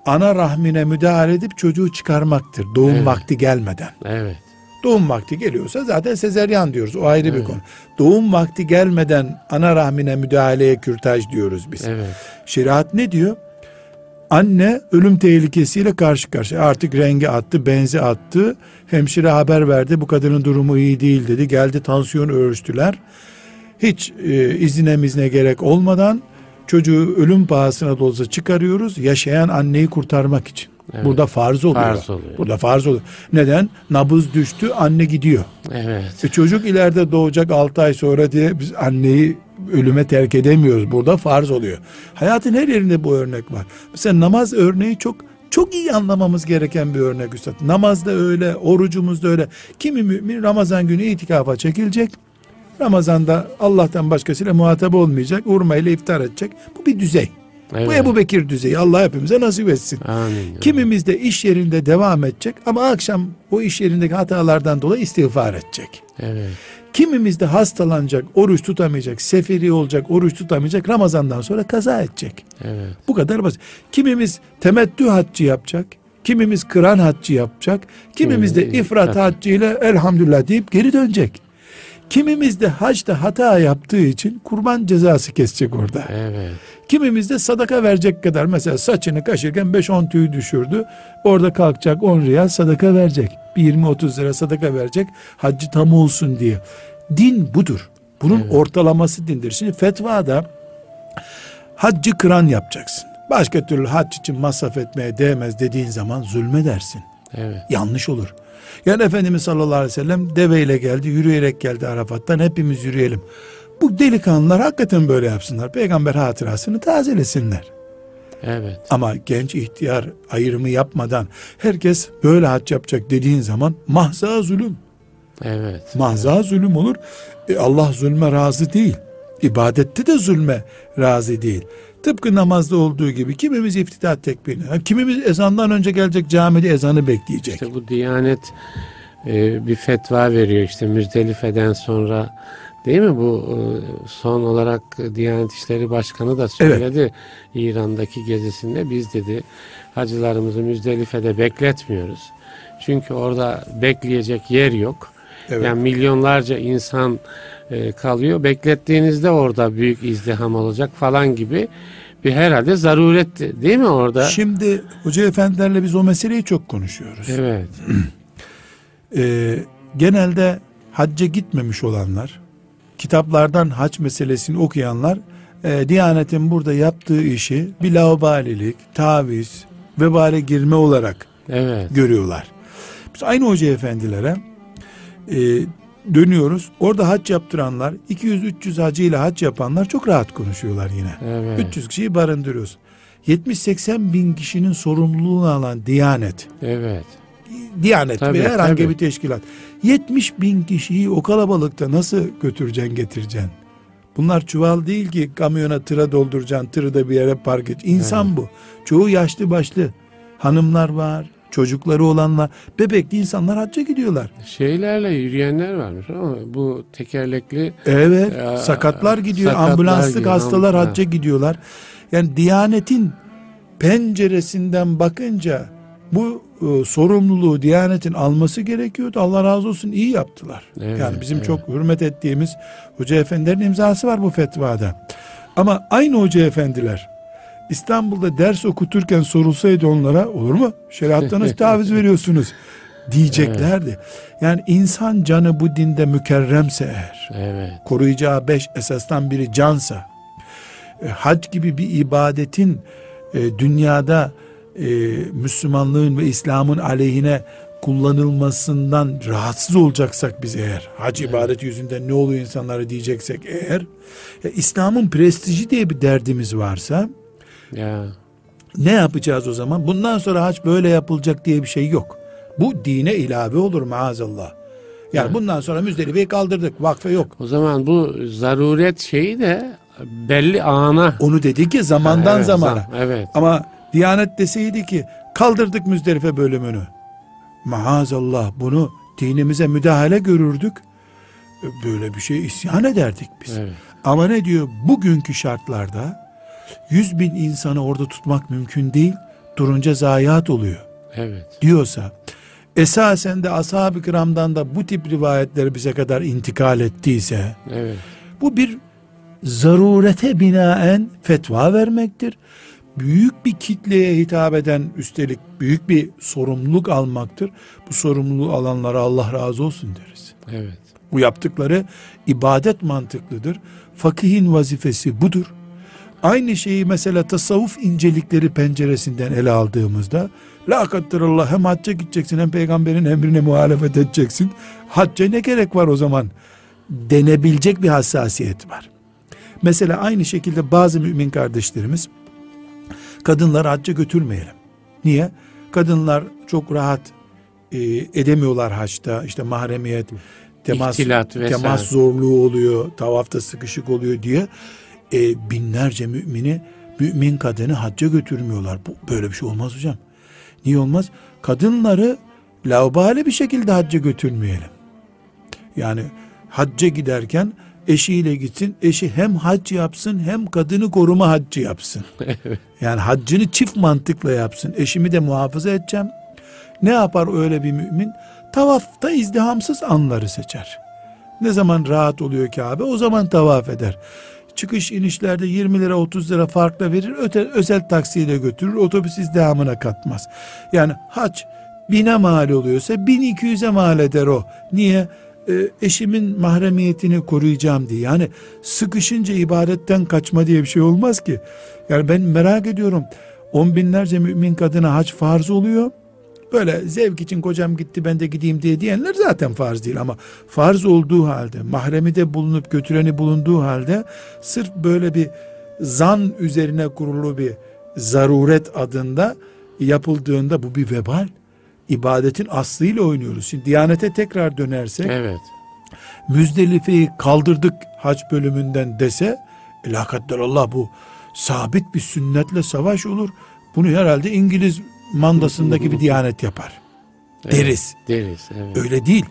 B: Ana rahmine müdahale edip çocuğu çıkarmaktır. Doğum
A: Evet.
B: vakti gelmeden.
A: Evet.
B: Doğum vakti geliyorsa zaten sezeryan diyoruz. O ayrı bir
A: Evet.
B: konu. Doğum vakti gelmeden ana rahmine müdahaleye kürtaj diyoruz biz.
A: Evet.
B: Şeriat ne diyor? Anne ölüm tehlikesiyle karşı karşıya. Artık rengi attı, benzi attı. Hemşire haber verdi. Bu kadının durumu iyi değil dedi. Geldi tansiyonu ölçtüler. Hiç e, izine mizne gerek olmadan çocuğu ölüm pahasına da olsa çıkarıyoruz. Yaşayan anneyi kurtarmak için.
A: Evet.
B: Burada farz oluyor.
A: Farz oluyor.
B: Burada farz oluyor. Neden? Nabız düştü, anne gidiyor.
A: Evet.
B: E çocuk ileride doğacak 6 ay sonra diye biz anneyi ölüme terk edemiyoruz. Burada farz oluyor. Hayatın her yerinde bu örnek var. Mesela namaz örneği çok çok iyi anlamamız gereken bir örnek üstad. Namazda öyle, orucumuzda öyle. Kimi mümin Ramazan günü itikafa çekilecek. Ramazan'da Allah'tan başkasıyla muhatap olmayacak. Urma ile iftar edecek. Bu bir düzey.
A: evet.
B: Bu Ebu Bekir düzeyi. Allah hepimize nasip etsin.
A: Amin.
B: Kimimiz de iş yerinde devam edecek ama akşam o iş yerindeki hatalardan dolayı istiğfar edecek.
A: Evet.
B: Kimimiz de hastalanacak, oruç tutamayacak, seferi olacak, oruç tutamayacak, Ramazan'dan sonra kaza edecek.
A: Evet.
B: Bu kadar basit. Kimimiz temettü haccı yapacak, kimimiz kıran haccı yapacak, kimimiz de ifrat. haccı ile elhamdülillah deyip geri dönecek. Kimimiz de haçta hata yaptığı için kurban cezası kesecek orada.
A: Evet.
B: Kimimiz de sadaka verecek kadar mesela saçını kaşırken 5-10 tüy düşürdü. Orada kalkacak 10 riyal sadaka verecek. Bir 20-30 lira sadaka verecek. Haccı tam olsun diye. Din budur. Bunun
A: Evet.
B: ortalaması dindir. Şimdi fetvada haccı kıran yapacaksın. Başka türlü hac için masraf etmeye değmez dediğin zaman zulmedersin.
A: Evet.
B: Yanlış olur. Yani Efendimiz sallallahu aleyhi ve sellem deveyle geldi, yürüyerek geldi Arafat'tan hepimiz yürüyelim. Bu delikanlılar hakikaten böyle yapsınlar. Peygamber hatırasını tazelesinler.
A: Evet.
B: Ama genç ihtiyar ayrımı yapmadan herkes böyle hac yapacak dediğin zaman mahza zulüm.
A: Evet.
B: Mahza zulüm olur. E, Allah zulme razı değil. İbadette de zulme razı değil. Tıpkı namazda olduğu gibi kimimiz iftitah tekbirini, kimimiz ezandan önce gelecek camide ezanı bekleyecek.
A: İşte bu Diyanet e, bir fetva veriyor işte Müzdelife'den sonra değil mi bu e, son olarak Diyanet İşleri Başkanı da söyledi İran'daki gezisinde biz dedi hacılarımızı Müzdelife'de bekletmiyoruz. Çünkü orada bekleyecek yer yok.
B: Evet.
A: Yani milyonlarca insan e, kalıyor. Beklettiğinizde orada büyük izdiham olacak falan gibi bir herhalde zaruret değil mi orada?
B: Şimdi hoca efendilerle biz o meseleyi çok konuşuyoruz.
A: Evet.
B: Ee, genelde hacca gitmemiş olanlar, kitaplardan hac meselesini okuyanlar, e, Diyanet'in burada yaptığı işi bir laubalilik, taviz, vebale girme olarak
A: Evet.
B: görüyorlar. Biz aynı hoca efendilere e, dönüyoruz. Orada hac yaptıranlar, 200-300 hacıyla hac yapanlar çok rahat konuşuyorlar yine.
A: Evet.
B: 300 kişiyi barındırıyoruz. 70-80 bin kişinin sorumluluğunu alan Diyanet,
A: Evet.
B: Diyanet
A: Tabii,
B: veya herhangi
A: tabii.
B: bir teşkilat. 70 bin kişiyi o kalabalıkta nasıl götüreceksin getireceksin? Bunlar çuval değil ki kamyona tıra dolduracaksın, tırı da bir yere park et. İnsan bu. Çoğu yaşlı başlı. Hanımlar var, çocukları olanlar. Bebekli insanlar hacca gidiyorlar.
A: Şeylerle yürüyenler varmış ama bu tekerlekli
B: Evet,
A: Ya,
B: sakatlar gidiyor,
A: sakatlar
B: ambulanslık
A: gidiyor,
B: hastalar hacca gidiyorlar. Yani Diyanet'in penceresinden bakınca bu e, sorumluluğu Diyanet'in alması gerekiyordu. Allah razı olsun iyi yaptılar.
A: Evet,
B: yani bizim
A: evet.
B: çok hürmet ettiğimiz hoca efendilerin imzası var bu fetvada. Ama aynı hoca efendiler İstanbul'da ders okuturken sorulsaydı onlara olur mu? Şeriattan nasıl taviz veriyorsunuz? Diyeceklerdi. Yani insan canı bu dinde mükerremse eğer
A: evet.
B: koruyacağı beş esastan biri cansa, e, hac gibi bir ibadetin e, dünyada e, Müslümanlığın ve İslam'ın aleyhine kullanılmasından rahatsız olacaksak biz eğer hac ibadeti yüzünden ne oluyor insanlara diyeceksek eğer ya İslam'ın prestiji diye bir derdimiz varsa
A: Ya.
B: ne yapacağız o zaman? Bundan sonra hac böyle yapılacak diye bir şey yok. Bu dine ilave olur maazallah. Yani
A: Evet.
B: bundan sonra Müzdelife'yi kaldırdık. Vakfe yok.
A: O zaman bu zaruret şeyi de belli ana.
B: Onu dedi ki zamandan
A: Evet,
B: zamana.
A: zam- Evet.
B: Ama Diyanet deseydi ki kaldırdık Müzdelife bölümünü. Maazallah bunu dinimize müdahale görürdük. Böyle bir şey isyan ederdik biz.
A: Evet.
B: Ama ne diyor? Bugünkü şartlarda 100 bin insanı orada tutmak mümkün değil. Durunca zayiat oluyor
A: Evet.
B: diyorsa esasen de ashab-ı kiramdan da bu tip rivayetler bize kadar intikal ettiyse
A: Evet.
B: bu bir zarurete binaen fetva vermektir. Büyük bir kitleye hitap eden üstelik büyük bir sorumluluk almaktır. Bu sorumluluğu alanlara Allah razı olsun deriz.
A: Evet.
B: Bu yaptıkları ibadet mantıklıdır. Fakihin vazifesi budur. Aynı şeyi mesela tasavvuf incelikleri penceresinden ele aldığımızda La kadderallah hem hacca gideceksin hem peygamberin emrine muhalefet edeceksin. Hacca ne gerek var o zaman? Denebilecek bir hassasiyet var. Mesela aynı şekilde bazı mümin kardeşlerimiz kadınları hacca götürmeyelim. Niye? Kadınlar çok rahat e, edemiyorlar haçta. İşte mahremiyet, temas, temas zorluğu oluyor, tavafta sıkışık oluyor diye e, binlerce mümini, mümin kadını hacca götürmüyorlar. Bu, böyle bir şey olmaz hocam. Niye olmaz? Kadınları laubali bir şekilde hacca götürmeyelim. Yani hacca giderken eşiyle gitsin. Eşi hem hac yapsın hem kadını koruma haccı yapsın. Yani haccını çift mantıkla yapsın. Eşimi de muhafaza edeceğim. Ne yapar öyle bir mümin? Tavafta izdihamsız anları seçer. Ne zaman rahat oluyor Kabe o zaman tavaf eder. Çıkış inişlerde 20 lira 30 lira farkla verir öte, özel taksiyle götürür otobüs izdihamına katmaz. Yani hac bine mal oluyorsa 1200'e mal eder o. Niye? Ee, eşimin mahremiyetini koruyacağım diye. Yani sıkışınca ibadetten kaçma diye bir şey olmaz ki. Yani ben merak ediyorum. On binlerce mümin kadına hac farz oluyor. Böyle zevk için kocam gitti ben de gideyim diye diyenler zaten farz değil ama farz olduğu halde mahremi de bulunup götüreni bulunduğu halde sırf böyle bir zan üzerine kurulu bir zaruret adında yapıldığında bu bir vebal. İbadetin aslıyla oynuyoruz. Şimdi Diyanete tekrar dönersek
A: Evet.
B: Müzdelife'yi kaldırdık hac bölümünden dese la Allah bu sabit bir sünnetle savaş olur. Bunu herhalde İngiliz mandasındaki bir diyanet yapar.
A: evet.
B: Deriz.
A: Deriz. Evet.
B: Öyle değil.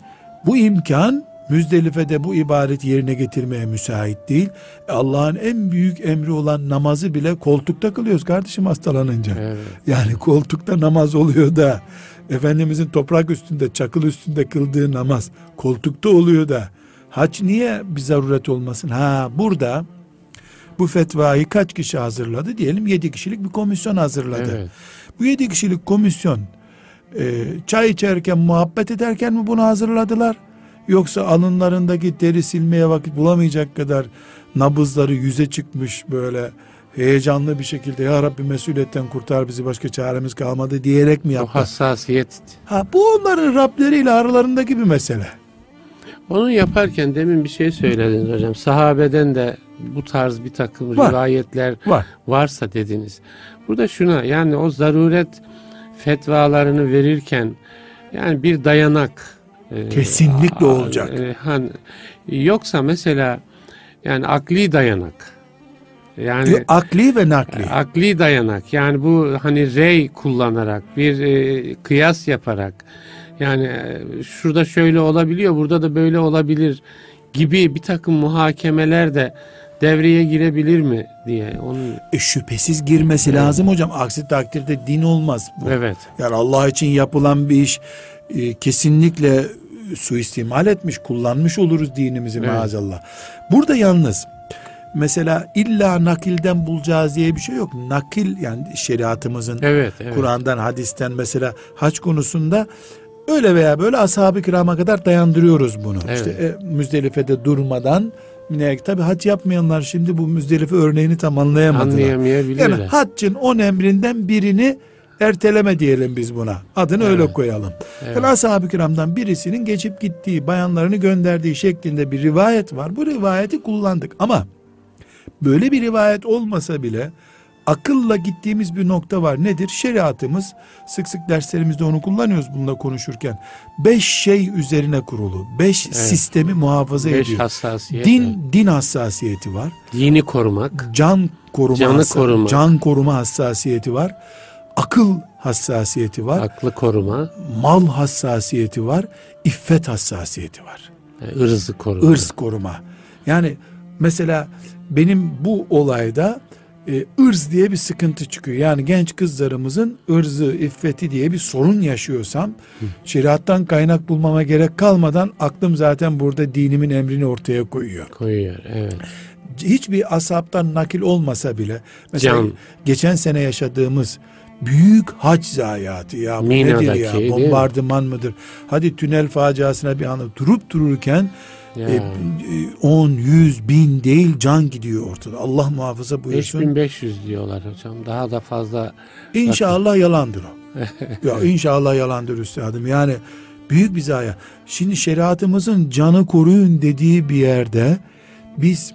B: Bu imkan Müzdelife'de bu ibadeti yerine getirmeye müsait değil. E, Allah'ın en büyük emri olan namazı bile koltukta kılıyoruz kardeşim hastalanınca.
A: Evet.
B: Yani koltukta namaz oluyor da Efendimizin toprak üstünde çakıl üstünde kıldığı namaz koltukta oluyor da Hac niye bir zaruret olmasın? Ha burada bu fetvayı kaç kişi hazırladı? Diyelim yedi kişilik bir komisyon hazırladı.
A: Evet.
B: Bu yedi kişilik komisyon e, çay içerken muhabbet ederken mi bunu hazırladılar? Yoksa alınlarındaki deri silmeye vakit bulamayacak kadar nabızları yüze çıkmış böyle heyecanlı bir şekilde ya Rabbi mesuliyetten kurtar bizi başka çaremiz kalmadı diyerek mi
A: O
B: yaptı?
A: hassasiyet.
B: Ha bu onların Rableriyle aralarındaki bir mesele.
A: Onu yaparken demin bir şey söylediniz hocam. Sahabeden de bu tarz bir takım
B: Var.
A: rivayetler
B: Var.
A: varsa dediniz. Burada şuna yani o zaruret fetvalarını verirken yani bir dayanak e,
B: Kesinlikle
A: a-
B: olacak.
A: e, hani, yoksa mesela yani akli dayanak. Yani
B: Akli ve nakli.
A: akli dayanak yani bu hani rey kullanarak bir e, kıyas yaparak yani e, şurada şöyle olabiliyor burada da böyle olabilir gibi bir takım muhakemeler de devreye girebilir mi diye onun
B: E, şüphesiz girmesi lazım hocam. Aksi takdirde din olmaz bu.
A: evet
B: Yani Allah için yapılan bir iş e, kesinlikle suistimal etmiş, kullanmış oluruz dinimizi
A: Evet.
B: maazallah. Burada yalnız mesela illa nakilden bulacağız diye bir şey yok. Nakil yani şeriatımızın
A: evet evet
B: Kur'an'dan, hadisten mesela hac konusunda öyle veya böyle ashab-ı kirama kadar dayandırıyoruz bunu.
A: Evet.
B: İşte e, Müzdelife'de durmadan ne tabi hac yapmayanlar şimdi bu Müzdelife örneğini tam anlayamadılar.
A: anlayamayabilirler.
B: Yani haccın on emrinden birini erteleme diyelim biz buna. Adını öyle koyalım.
A: Evet.
B: Yani ashab-ı kiramdan birisinin geçip gittiği, bayanlarını gönderdiği şeklinde bir rivayet var. Bu rivayeti kullandık ama böyle bir rivayet olmasa bile akılla gittiğimiz bir nokta var. Nedir? Şeriatımız sık sık derslerimizde onu kullanıyoruz bununla konuşurken. Beş şey üzerine kurulu. Beş sistemi muhafaza
A: Beş
B: ediyor.
A: hassasiyet
B: Din
A: evet.
B: din hassasiyeti var
A: dini korumak
B: can koruma
A: Canı
B: hassa-
A: koruma.
B: can koruma hassasiyeti var. Akıl hassasiyeti var.
A: aklı koruma
B: mal hassasiyeti var. iffet hassasiyeti var.
A: e, ırzı koruma
B: Irz koruma. Yani mesela benim bu olayda e, ırz diye bir sıkıntı çıkıyor. Yani genç kızlarımızın ırzı, iffeti diye bir sorun yaşıyorsam şeriattan kaynak bulmama gerek kalmadan aklım zaten burada dinimin emrini ortaya koyuyor.
A: koyuyor evet
B: hiçbir asaptan nakil olmasa bile mesela
A: Can.
B: geçen sene yaşadığımız büyük hac zayiatı ya bu nedir
A: Mina'daki,
B: ya
A: değil mi?
B: bombardıman mıdır? Hadi tünel faciasına bir anda durup dururken
A: ya,
B: e, e, 10, 100, bin değil can gidiyor ortada. Allah muhafaza buyursun.
A: 5500 diyorlar hocam daha da fazla
B: İnşallah yalandır o. ya inşallah yalandır üstadım. Yani büyük bir zayiat. Şimdi şeriatımızın canı koruyun dediği bir yerde biz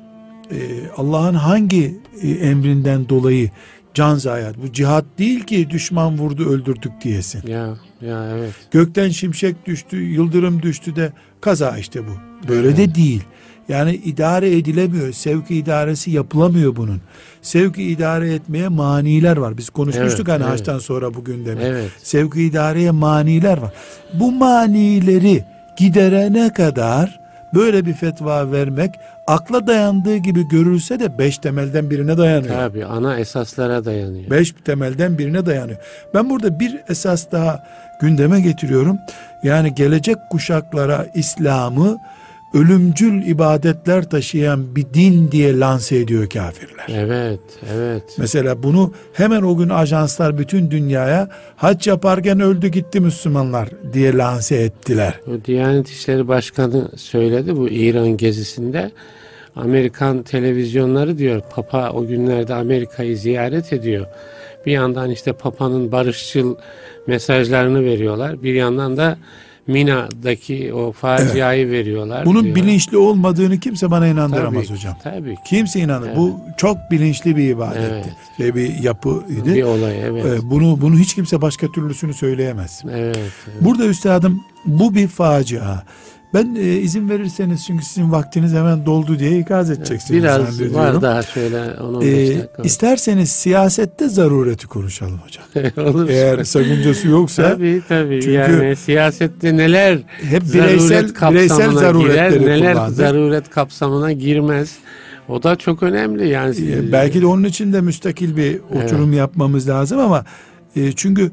B: e, Allah'ın hangi e, emrinden dolayı can zayiat? Bu cihat değil ki düşman vurdu öldürdük diyesin.
A: ya ya evet
B: Gökten şimşek düştü, yıldırım düştü de kaza işte bu. Böyle de değil. Yani idare edilemiyor. Sevki idaresi yapılamıyor bunun. Sevki idare etmeye maniler var. Biz konuşmuştuk
A: Evet,
B: hani
A: evet.
B: haçtan sonra bugün demek.
A: evet
B: Sevki idareye maniler var. Bu manileri giderene kadar böyle bir fetva vermek akla dayandığı gibi görülse de beş temelden birine dayanıyor.
A: tabi ana esaslara dayanıyor
B: Beş temelden birine dayanıyor. Ben burada bir esas daha gündeme getiriyorum. Yani gelecek kuşaklara İslam'ı ölümcül ibadetler taşıyan bir din diye lanse ediyor kafirler.
A: evet evet
B: Mesela bunu hemen o gün ajanslar bütün dünyaya hac yaparken öldü gitti Müslümanlar diye lanse ettiler.
A: O Diyanet İşleri Başkanı söyledi bu İran gezisinde. Amerikan televizyonları diyor Papa o günlerde Amerika'yı ziyaret ediyor. Bir yandan işte Papa'nın barışçıl mesajlarını veriyorlar. Bir yandan da Mina'daki o faciayı veriyorlar.
B: Bunun
A: diyor.
B: bilinçli olmadığını kimse bana inandıramaz
A: Tabii
B: hocam.
A: Tabii ki.
B: Kimse inanır. Bu çok bilinçli bir ibadetti.
A: Evet.
B: Ve bir yapıydı.
A: Bir olay evet.
B: Ee, Bunu bunu hiç kimse başka türlüsünü söyleyemez.
A: Evet. evet.
B: Burada üstadım bu bir facia. Ben e, izin verirseniz çünkü sizin vaktiniz hemen doldu diye ikaz edeceksiniz
A: Biraz var daha şöyle 10-15
B: Ee,
A: dakika.
B: isterseniz siyasette zarureti konuşalım hocam.
A: Olur.
B: Eğer sakıncası yoksa
A: Tabii tabii.
B: Çünkü-
A: yani siyasette neler
B: hep
A: zaruret
B: bireysel bireysel
A: kapsamına
B: zaruretleri
A: girer, neler
B: kullandık.
A: zaruret kapsamına girmez. O da çok önemli yani.
B: Ee, belki de onun için de müstakil bir oturum yapmamız lazım ama e, çünkü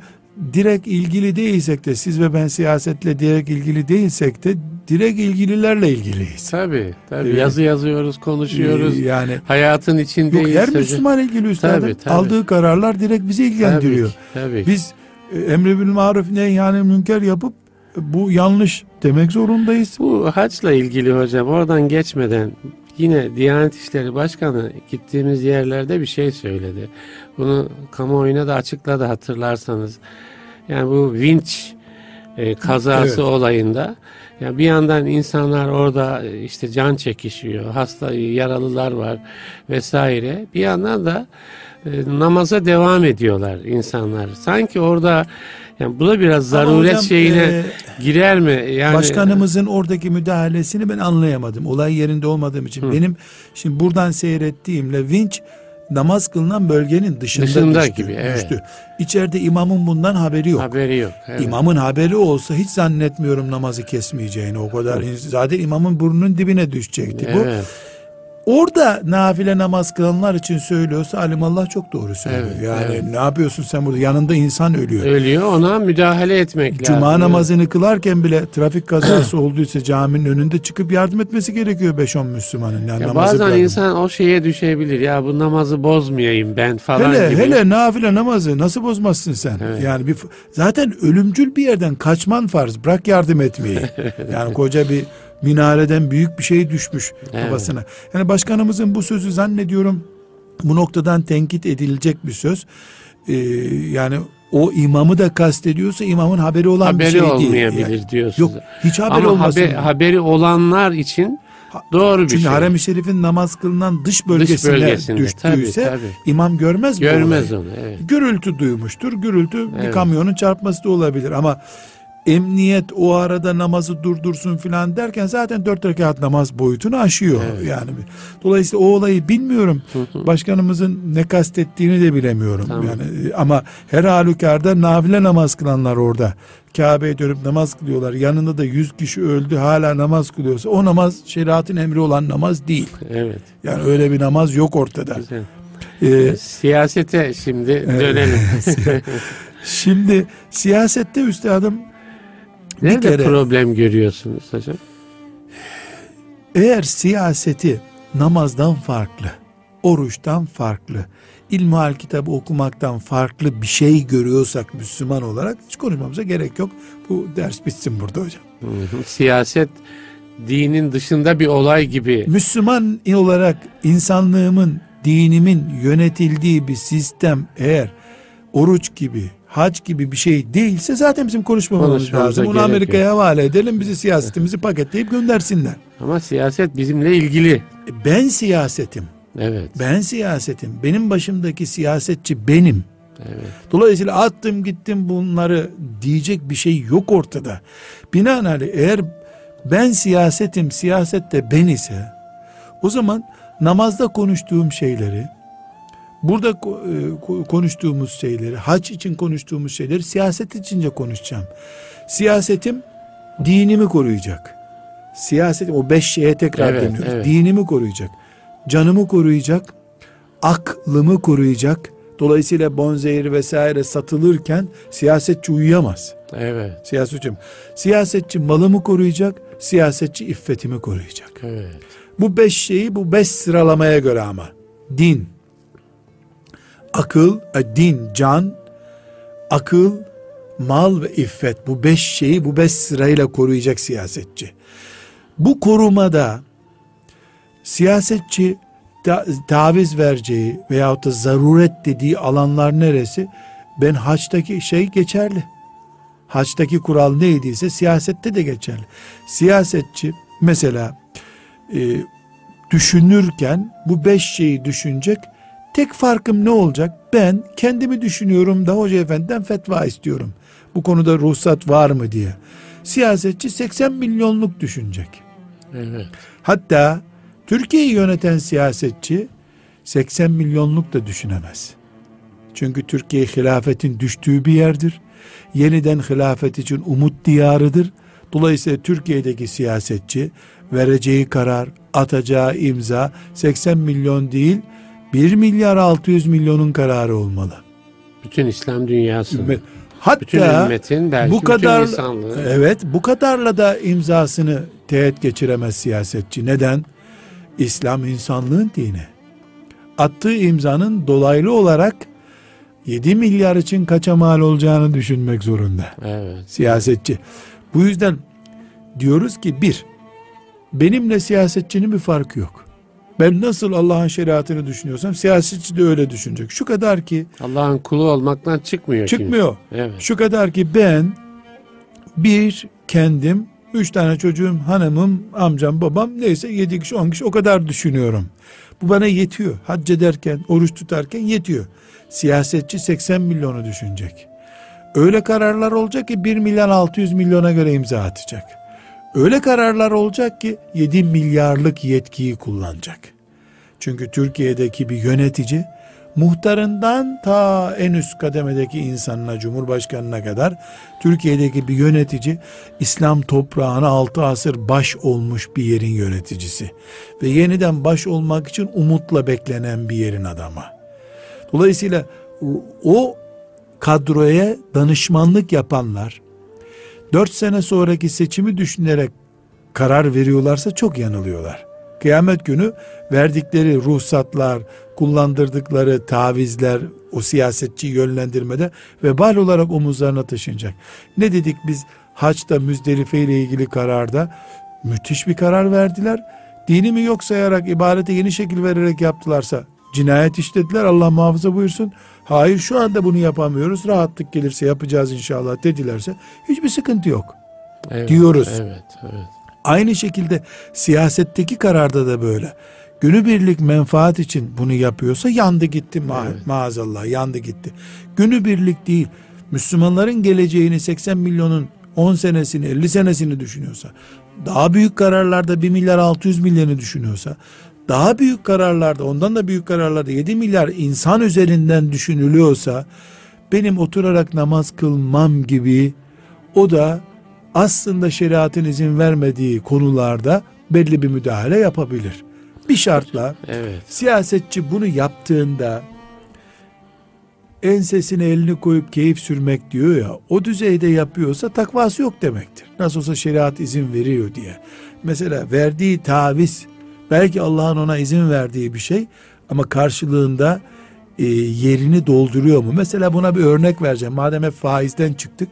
B: direkt ilgili değilsek de siz ve ben siyasetle direkt ilgili değilsek de direkt ilgililerle ilgiliyiz.
A: Tabii tabii
B: Evet.
A: yazı yazıyoruz, konuşuyoruz.
B: Ee, Yani
A: Hayatın
B: yok,
A: içindeyiz.
B: her
A: hocam.
B: Müslüman ilgili üstadım.
A: Tabii, tabii.
B: Aldığı kararlar direkt bizi ilgilendiriyor.
A: Tabii, tabii.
B: Biz e, emri bil maruf yani münker yapıp e, bu yanlış demek zorundayız.
A: Bu haçla ilgili hocam oradan geçmeden yine Diyanet İşleri Başkanı gittiğimiz yerlerde bir şey söyledi. Bunu kamuoyuna da açıkladı hatırlarsanız. Yani bu vinç e, kazası
B: Evet.
A: olayında yani bir yandan insanlar orada e, işte can çekişiyor, hasta yaralılar var vesaire. Bir yandan da e, namaza devam ediyorlar insanlar. Sanki orada yani bu da biraz zaruret
B: hocam,
A: şeyine
B: e,
A: girer mi? Yani
B: Başkanımızın oradaki müdahalesini ben anlayamadım. Olay yerinde olmadığım için.
A: Hı.
B: Benim şimdi buradan seyrettiğimle vinç namaz kılınan bölgenin dışında,
A: Dışında
B: düştü,
A: gibi, evet.
B: düştü. İçeride imamın bundan haberi yok.
A: haberi yok. Evet.
B: İmamın haberi olsa hiç zannetmiyorum namazı kesmeyeceğini o kadar. Zaten imamın burnunun dibine düşecekti. Bu
A: Evet.
B: Orada nafile namaz kılanlar için söylüyorsa alimallah çok doğru söylüyor.
A: Evet,
B: yani
A: evet.
B: ne yapıyorsun sen burada? Yanında insan ölüyor.
A: Ölüyor ona müdahale etmek
B: Cuma
A: lazım.
B: namazını kılarken bile trafik kazası olduysa caminin önünde çıkıp yardım etmesi gerekiyor 5-10 Müslümanın. Yani
A: Ya bazen
B: bırakın.
A: insan o şeye düşebilir ya bu namazı bozmayayım ben falan
B: hele
A: gibi.
B: hele nafile namazı nasıl bozmazsın sen?
A: Evet.
B: Yani bir zaten ölümcül bir yerden kaçman farz. Bırak yardım etmeyi. yani koca bir minareden büyük bir şey düşmüş
A: Evet.
B: kafasına. Yani başkanımızın bu sözü zannediyorum bu noktadan tenkit edilecek bir söz. Ee, yani o imamı da kastediyorsa imamın haberi olan bir
A: haberi
B: şey değil.
A: olmayabilir
B: Yani-
A: diyorsunuz.
B: Yok hiç haber
A: Ama
B: olmasın.
A: haber- haberi olanlar için doğru bir
B: Çünkü
A: şey.
B: harem-i şerifin namaz kılınan dış bölgesine
A: bölgesinde,
B: düştüyse
A: tabii, tabii.
B: imam görmez mi?
A: Görmez onu. Evet.
B: Gürültü duymuştur. Gürültü bir
A: Evet.
B: kamyonun çarpması da olabilir ama emniyet o arada namazı durdursun filan derken zaten dört rekat namaz boyutunu aşıyor.
A: Evet.
B: Yani dolayısıyla o olayı bilmiyorum. Başkanımızın ne kastettiğini de bilemiyorum.
A: Tamam.
B: Yani ama her halükarda nafile namaz kılanlar orada. Kabe'ye dönüp namaz kılıyorlar. Yanında da yüz kişi öldü hala namaz kılıyorsa o namaz şeriatın emri olan namaz değil.
A: Evet.
B: Yani öyle bir namaz yok ortada.
A: Güzel.
B: Ee,
A: Siyasete şimdi dönelim.
B: şimdi siyasette üstadım bir
A: Nerede
B: kere
A: problem görüyorsunuz hocam?
B: eğer siyaseti namazdan farklı, oruçtan farklı, ilmihal kitabı okumaktan farklı bir şey görüyorsak Müslüman olarak hiç konuşmamıza gerek yok. Bu ders bitsin burada hocam.
A: Hı hı. Siyaset dinin dışında bir olay gibi.
B: Müslüman olarak insanlığımın, dinimin yönetildiği bir sistem eğer oruç gibi, hac gibi bir şey değilse zaten bizim konuşmamamız lazım.
A: Gerek
B: Amerika'ya havale edelim, bizi siyasetimizi paketleyip göndersinler.
A: Ama siyaset bizimle ilgili.
B: E, Ben siyasetim,
A: Evet.
B: ben siyasetim, benim başımdaki siyasetçi benim.
A: Evet.
B: Dolayısıyla attım gittim bunları diyecek bir şey yok ortada. Binaenaleyh eğer ben siyasetim, siyaset de ben ise o zaman namazda konuştuğum şeyleri, burada e, ko- konuştuğumuz şeyleri, hac için konuştuğumuz şeyleri siyaset içince konuşacağım. Siyasetim dinimi koruyacak. Siyaset o beş şeye tekrar
A: Evet,
B: dönüyoruz.
A: evet.
B: Dinimi koruyacak. Canımı koruyacak. Aklımı koruyacak. Dolayısıyla bonzehir vesaire satılırken siyasetçi uyuyamaz.
A: Evet.
B: Siyasetçi, siyasetçi malımı koruyacak, siyasetçi iffetimi koruyacak.
A: Evet.
B: Bu beş şeyi bu beş sıralamaya göre ama. Din, akıl, e, din, can, akıl, mal ve iffet. Bu beş şeyi bu beş sırayla koruyacak siyasetçi. Bu korumada siyasetçi ta- taviz vereceği veyahut da zaruret dediği alanlar neresi? Ben haçtaki şey geçerli. Haçtaki kural neydiyse siyasette de geçerli. Siyasetçi mesela e, düşünürken bu beş şeyi düşünecek. Tek farkım ne olacak? Ben kendimi düşünüyorum da hoca efendiden fetva istiyorum. Bu konuda ruhsat var mı diye. Siyasetçi 80 milyonluk düşünecek.
A: Evet.
B: Hatta Türkiye'yi yöneten siyasetçi 80 milyonluk da düşünemez. Çünkü Türkiye hilafetin düştüğü bir yerdir. Yeniden hilafet için umut diyarıdır. Dolayısıyla Türkiye'deki siyasetçi vereceği karar, atacağı imza 80 milyon değil 1 milyar 600 milyonun kararı olmalı.
A: Bütün İslam dünyası.
B: Hatta
A: Bütün ümmetin belki
B: bu
A: bütün
B: kadar
A: insanlığın.
B: evet bu kadarla da imzasını teğet geçiremez siyasetçi. Neden? İslam insanlığın dini. Attığı imzanın dolaylı olarak 7 milyar için kaça mal olacağını düşünmek zorunda
A: Evet.
B: siyasetçi. Bu yüzden diyoruz ki bir, benimle siyasetçinin bir farkı yok. Ben nasıl Allah'ın şeriatını düşünüyorsam siyasetçi de öyle düşünecek. Şu kadar ki
A: Allah'ın kulu olmaktan çıkmıyor.
B: çıkmıyor.
A: Evet.
B: Şu kadar ki ben bir kendim, üç tane çocuğum, hanımım, amcam, babam neyse yedi kişi, on kişi o kadar düşünüyorum. Bu bana yetiyor. Hac ederken, oruç tutarken yetiyor. Siyasetçi 80 milyonu düşünecek. Öyle kararlar olacak ki 1 milyon 600 milyona göre imza atacak. Öyle kararlar olacak ki 7 milyarlık yetkiyi kullanacak. Çünkü Türkiye'deki bir yönetici muhtarından ta en üst kademedeki insanına, cumhurbaşkanına kadar Türkiye'deki bir yönetici İslam toprağına altı asır baş olmuş bir yerin yöneticisi ve yeniden baş olmak için umutla beklenen bir yerin adamı. Dolayısıyla o kadroya danışmanlık yapanlar 4 sene sonraki seçimi düşünerek karar veriyorlarsa çok yanılıyorlar. Kıyamet günü verdikleri ruhsatlar, kullandırdıkları tavizler o siyasetçi yönlendirmede vebal olarak omuzlarına taşınacak. Ne dedik biz haçta müzdelife ile ilgili kararda müthiş bir karar verdiler. Dini mi yok sayarak ibadete yeni şekil vererek yaptılarsa cinayet işlediler Allah muhafaza buyursun. Hayır şu anda bunu yapamıyoruz rahatlık gelirse yapacağız inşallah dedilerse hiçbir sıkıntı yok.
A: evet,
B: diyoruz.
A: Evet, evet.
B: Aynı şekilde siyasetteki kararda da böyle. Günübirlik menfaat için bunu yapıyorsa yandı gitti ma-
A: Evet.
B: maazallah yandı gitti. Günübirlik değil. Müslümanların geleceğini 80 milyonun 10 senesini 50 senesini düşünüyorsa daha büyük kararlarda 1 milyar 600 milyonu düşünüyorsa daha büyük kararlarda ondan da büyük kararlarda 7 milyar insan üzerinden düşünülüyorsa benim oturarak namaz kılmam gibi o da aslında şeriatın izin vermediği konularda belli bir müdahale yapabilir. Bir şartla
A: Evet.
B: siyasetçi bunu yaptığında ensesine elini koyup keyif sürmek diyor ya o düzeyde yapıyorsa takvası yok demektir. Nasıl olsa şeriat izin veriyor diye. Mesela verdiği taviz belki Allah'ın ona izin verdiği bir şey ama karşılığında e, yerini dolduruyor mu? Mesela buna bir örnek vereceğim. Madem hep faizden çıktık.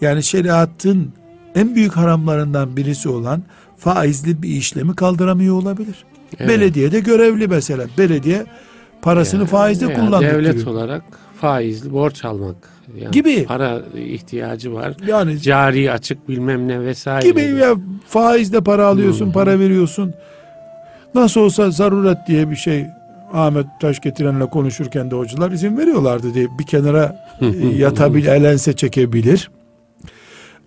B: Yani şeriatın en büyük haramlarından birisi olan faizli bir işlemi kaldıramıyor olabilir.
A: Evet.
B: Belediyede görevli mesela. Belediye parasını
A: Yani
B: faizde
A: veya
B: kullandırıyor.
A: Devlet olarak faizli borç almak. Yani
B: Gibi.
A: Para ihtiyacı var.
B: Yani
A: Cari açık bilmem ne vesaire.
B: gibi ya faizle para alıyorsun,
A: Hmm.
B: para veriyorsun. Nasıl olsa zaruret diye bir şey Ahmet Taş getirenle konuşurken de hocalar izin veriyorlardı diye bir kenara e, yatabil elense çekebilir.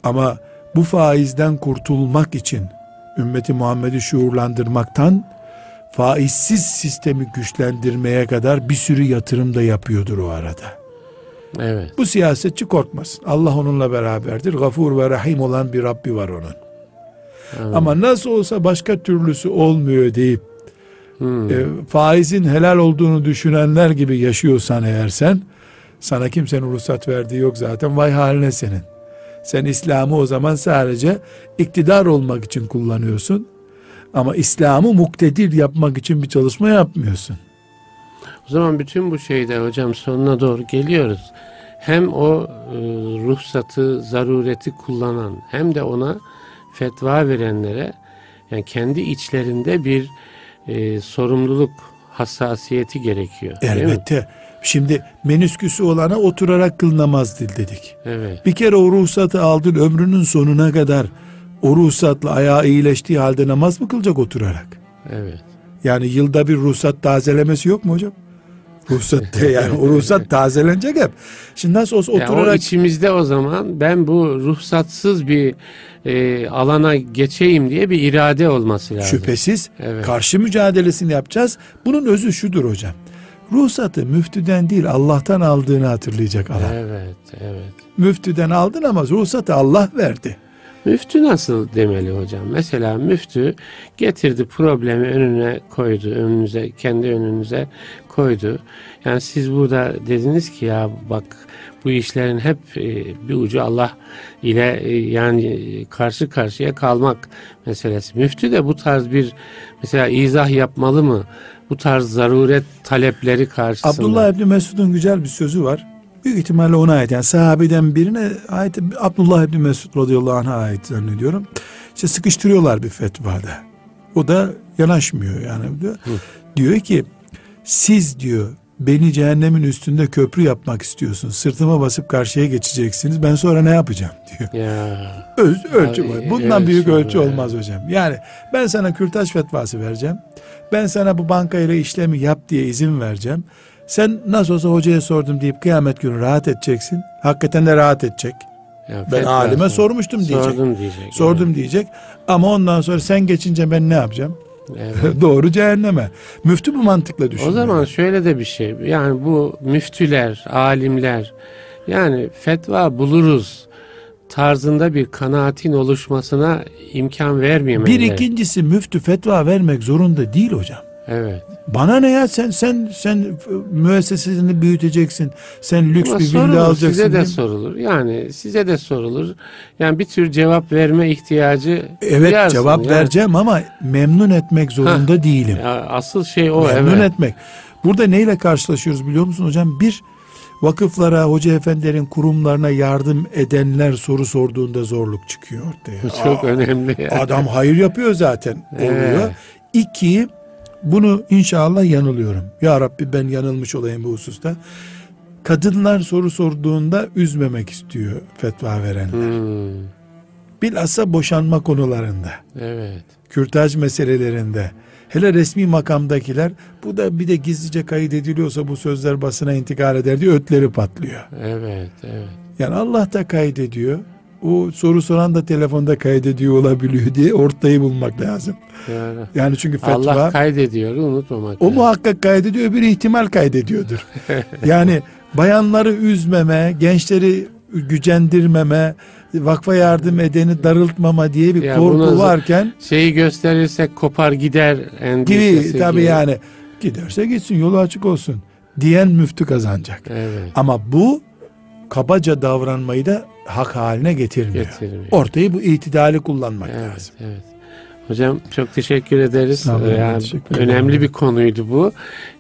B: Ama bu faizden kurtulmak için ümmeti Muhammed'i şuurlandırmaktan faizsiz sistemi güçlendirmeye kadar bir sürü yatırım da yapıyordur o arada.
A: Evet.
B: Bu siyasetçi korkmasın. Allah onunla beraberdir. Gafur ve Rahim olan bir Rabbi var onun.
A: Evet.
B: Ama nasıl olsa başka türlüsü olmuyor deyip
A: Hmm.
B: e, faizin helal olduğunu düşünenler gibi yaşıyorsan eğer sen sana kimsenin ruhsat verdiği yok zaten vay haline senin. Sen İslam'ı o zaman sadece iktidar olmak için kullanıyorsun. Ama İslam'ı muktedir yapmak için bir çalışma yapmıyorsun.
A: O zaman bütün bu şeyde hocam sonuna doğru geliyoruz. Hem o e, ruhsatı, zarureti kullanan hem de ona fetva verenlere yani kendi içlerinde bir e, sorumluluk hassasiyeti gerekiyor.
B: Elbette. Şimdi menüsküsü olana oturarak kıl namaz dil dedik.
A: Evet.
B: Bir kere o ruhsatı aldın ömrünün sonuna kadar o ruhsatla ayağı iyileştiği halde namaz mı kılacak oturarak?
A: Evet.
B: Yani yılda bir ruhsat tazelemesi yok mu hocam? Ruhsat yani o ruhsat tazelenecek hep. Şimdi nasıl olsa
A: Yani o
B: oturarak
A: içimizde o zaman ben bu ruhsatsız bir e, alana geçeyim diye bir irade olması lazım.
B: şüphesiz
A: Evet.
B: karşı mücadelesini yapacağız. Bunun özü şudur hocam. Ruhsatı müftüden değil Allah'tan aldığını hatırlayacak Allah.
A: Evet, evet.
B: Müftüden aldın ama ruhsatı Allah verdi.
A: Müftü nasıl demeli hocam? Mesela müftü getirdi problemi önüne koydu, önünüze, kendi önünüze koydu. Yani siz burada dediniz ki ya bak bu işlerin hep e, bir ucu Allah ile e, yani karşı karşıya kalmak meselesi. Müftü de bu tarz bir mesela izah yapmalı mı? Bu tarz zaruret talepleri karşısında.
B: Abdullah İbni Mesud'un güzel bir sözü var. Büyük ihtimalle ona ait. Yani sahabeden birine ait. Abdullah İbni Mesud radıyallahu anh'a ait zannediyorum. İşte sıkıştırıyorlar bir fetvada. O da yanaşmıyor yani. Diyor, diyor ki siz diyor beni cehennemin üstünde köprü yapmak istiyorsun. Sırtıma basıp karşıya geçeceksiniz. Ben sonra ne yapacağım diyor.
A: Ya
B: Öz, ölçü
A: Abi.
B: Bundan
A: evet,
B: büyük ölçü olmaz hocam. Yani ben sana kürtaj fetvası vereceğim. Ben sana bu bankayla işlemi yap diye izin vereceğim. Sen nasıl olsa hocaya sordum deyip kıyamet günü rahat edeceksin. Hakikaten de rahat edecek.
A: Ya
B: Ben alime
A: sor-
B: sormuştum diyecek.
A: Sordum diyecek.
B: Sordum diyecek. Ama ondan sonra sen geçince ben ne yapacağım?
A: Evet.
B: Doğru cehenneme. Müftü bu mantıkla düşünüyor.
A: O zaman şöyle de bir şey. Yani bu müftüler, alimler yani fetva buluruz tarzında bir kanaatin oluşmasına imkan vermemeleri.
B: bir ikincisi müftü fetva vermek zorunda değil hocam.
A: Evet.
B: Bana ne ya sen sen sen müessesesini büyüteceksin. Sen lüks
A: Ama
B: bir
A: sorulur,
B: villa alacaksın.
A: size de sorulur. Yani size de sorulur. Yani bir tür cevap verme ihtiyacı
B: Evet
A: duyarsın.
B: cevap
A: Yani,
B: vereceğim ama memnun etmek zorunda değilim.
A: ya asıl şey o
B: memnun
A: evet.
B: etmek. Burada neyle karşılaşıyoruz biliyor musun hocam? Bir vakıflara, hoca efendilerin kurumlarına yardım edenler soru sorduğunda zorluk çıkıyor ortaya.
A: Bu çok
B: Aa,
A: önemli.
B: Adam hayır yapıyor zaten oluyor.
A: Evet.
B: İki, bunu inşallah yanılıyorum. Ya Rabbi ben yanılmış olayım bu hususta. Kadınlar soru sorduğunda üzmemek istiyor fetva verenler.
A: Hmm,
B: Bilhassa boşanma konularında,
A: evet.
B: kürtaj meselelerinde, hele resmi makamdakiler bu da bir de gizlice kayıt ediliyorsa bu sözler basına intikal eder diye ötleri patlıyor.
A: Evet, evet.
B: Yani Allah da kaydediyor. O soru soran da telefonda kaydediyor olabiliyor diye ortayı bulmak lazım.
A: Yani
B: Yani çünkü fetva
A: Allah kaydediyor, unutmamak.
B: o
A: lazım.
B: muhakkak kaydediyor bir ihtimal kaydediyordur. yani bayanları üzmeme, gençleri gücendirmeme, vakfa yardım edeni darıltmama diye bir
A: Ya
B: korku varken
A: Şeyi gösterirsek kopar gider endişesi
B: gibi tabi yani giderse gitsin yolu açık olsun diyen müftü kazanacak.
A: Evet.
B: Ama bu kabaca davranmayı da hak haline getirmiyor.
A: Getirmiyor.
B: Ortayı bu itidali kullanmak
A: Evet,
B: lazım.
A: evet. Hocam çok teşekkür ederiz.
B: Olun,
A: Ee, yani
B: teşekkür ederim.
A: önemli bir konuydu bu.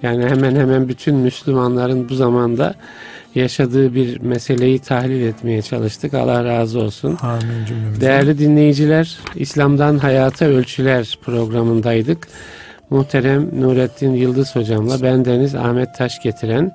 A: Yani hemen hemen bütün Müslümanların bu zamanda yaşadığı bir meseleyi tahlil etmeye çalıştık. Allah razı olsun.
B: Amin cümlemize.
A: Değerli dinleyiciler, İslam'dan Hayata Ölçüler programındaydık. Muhterem Nurettin Yıldız hocamla bendeniz Ahmet Taş getiren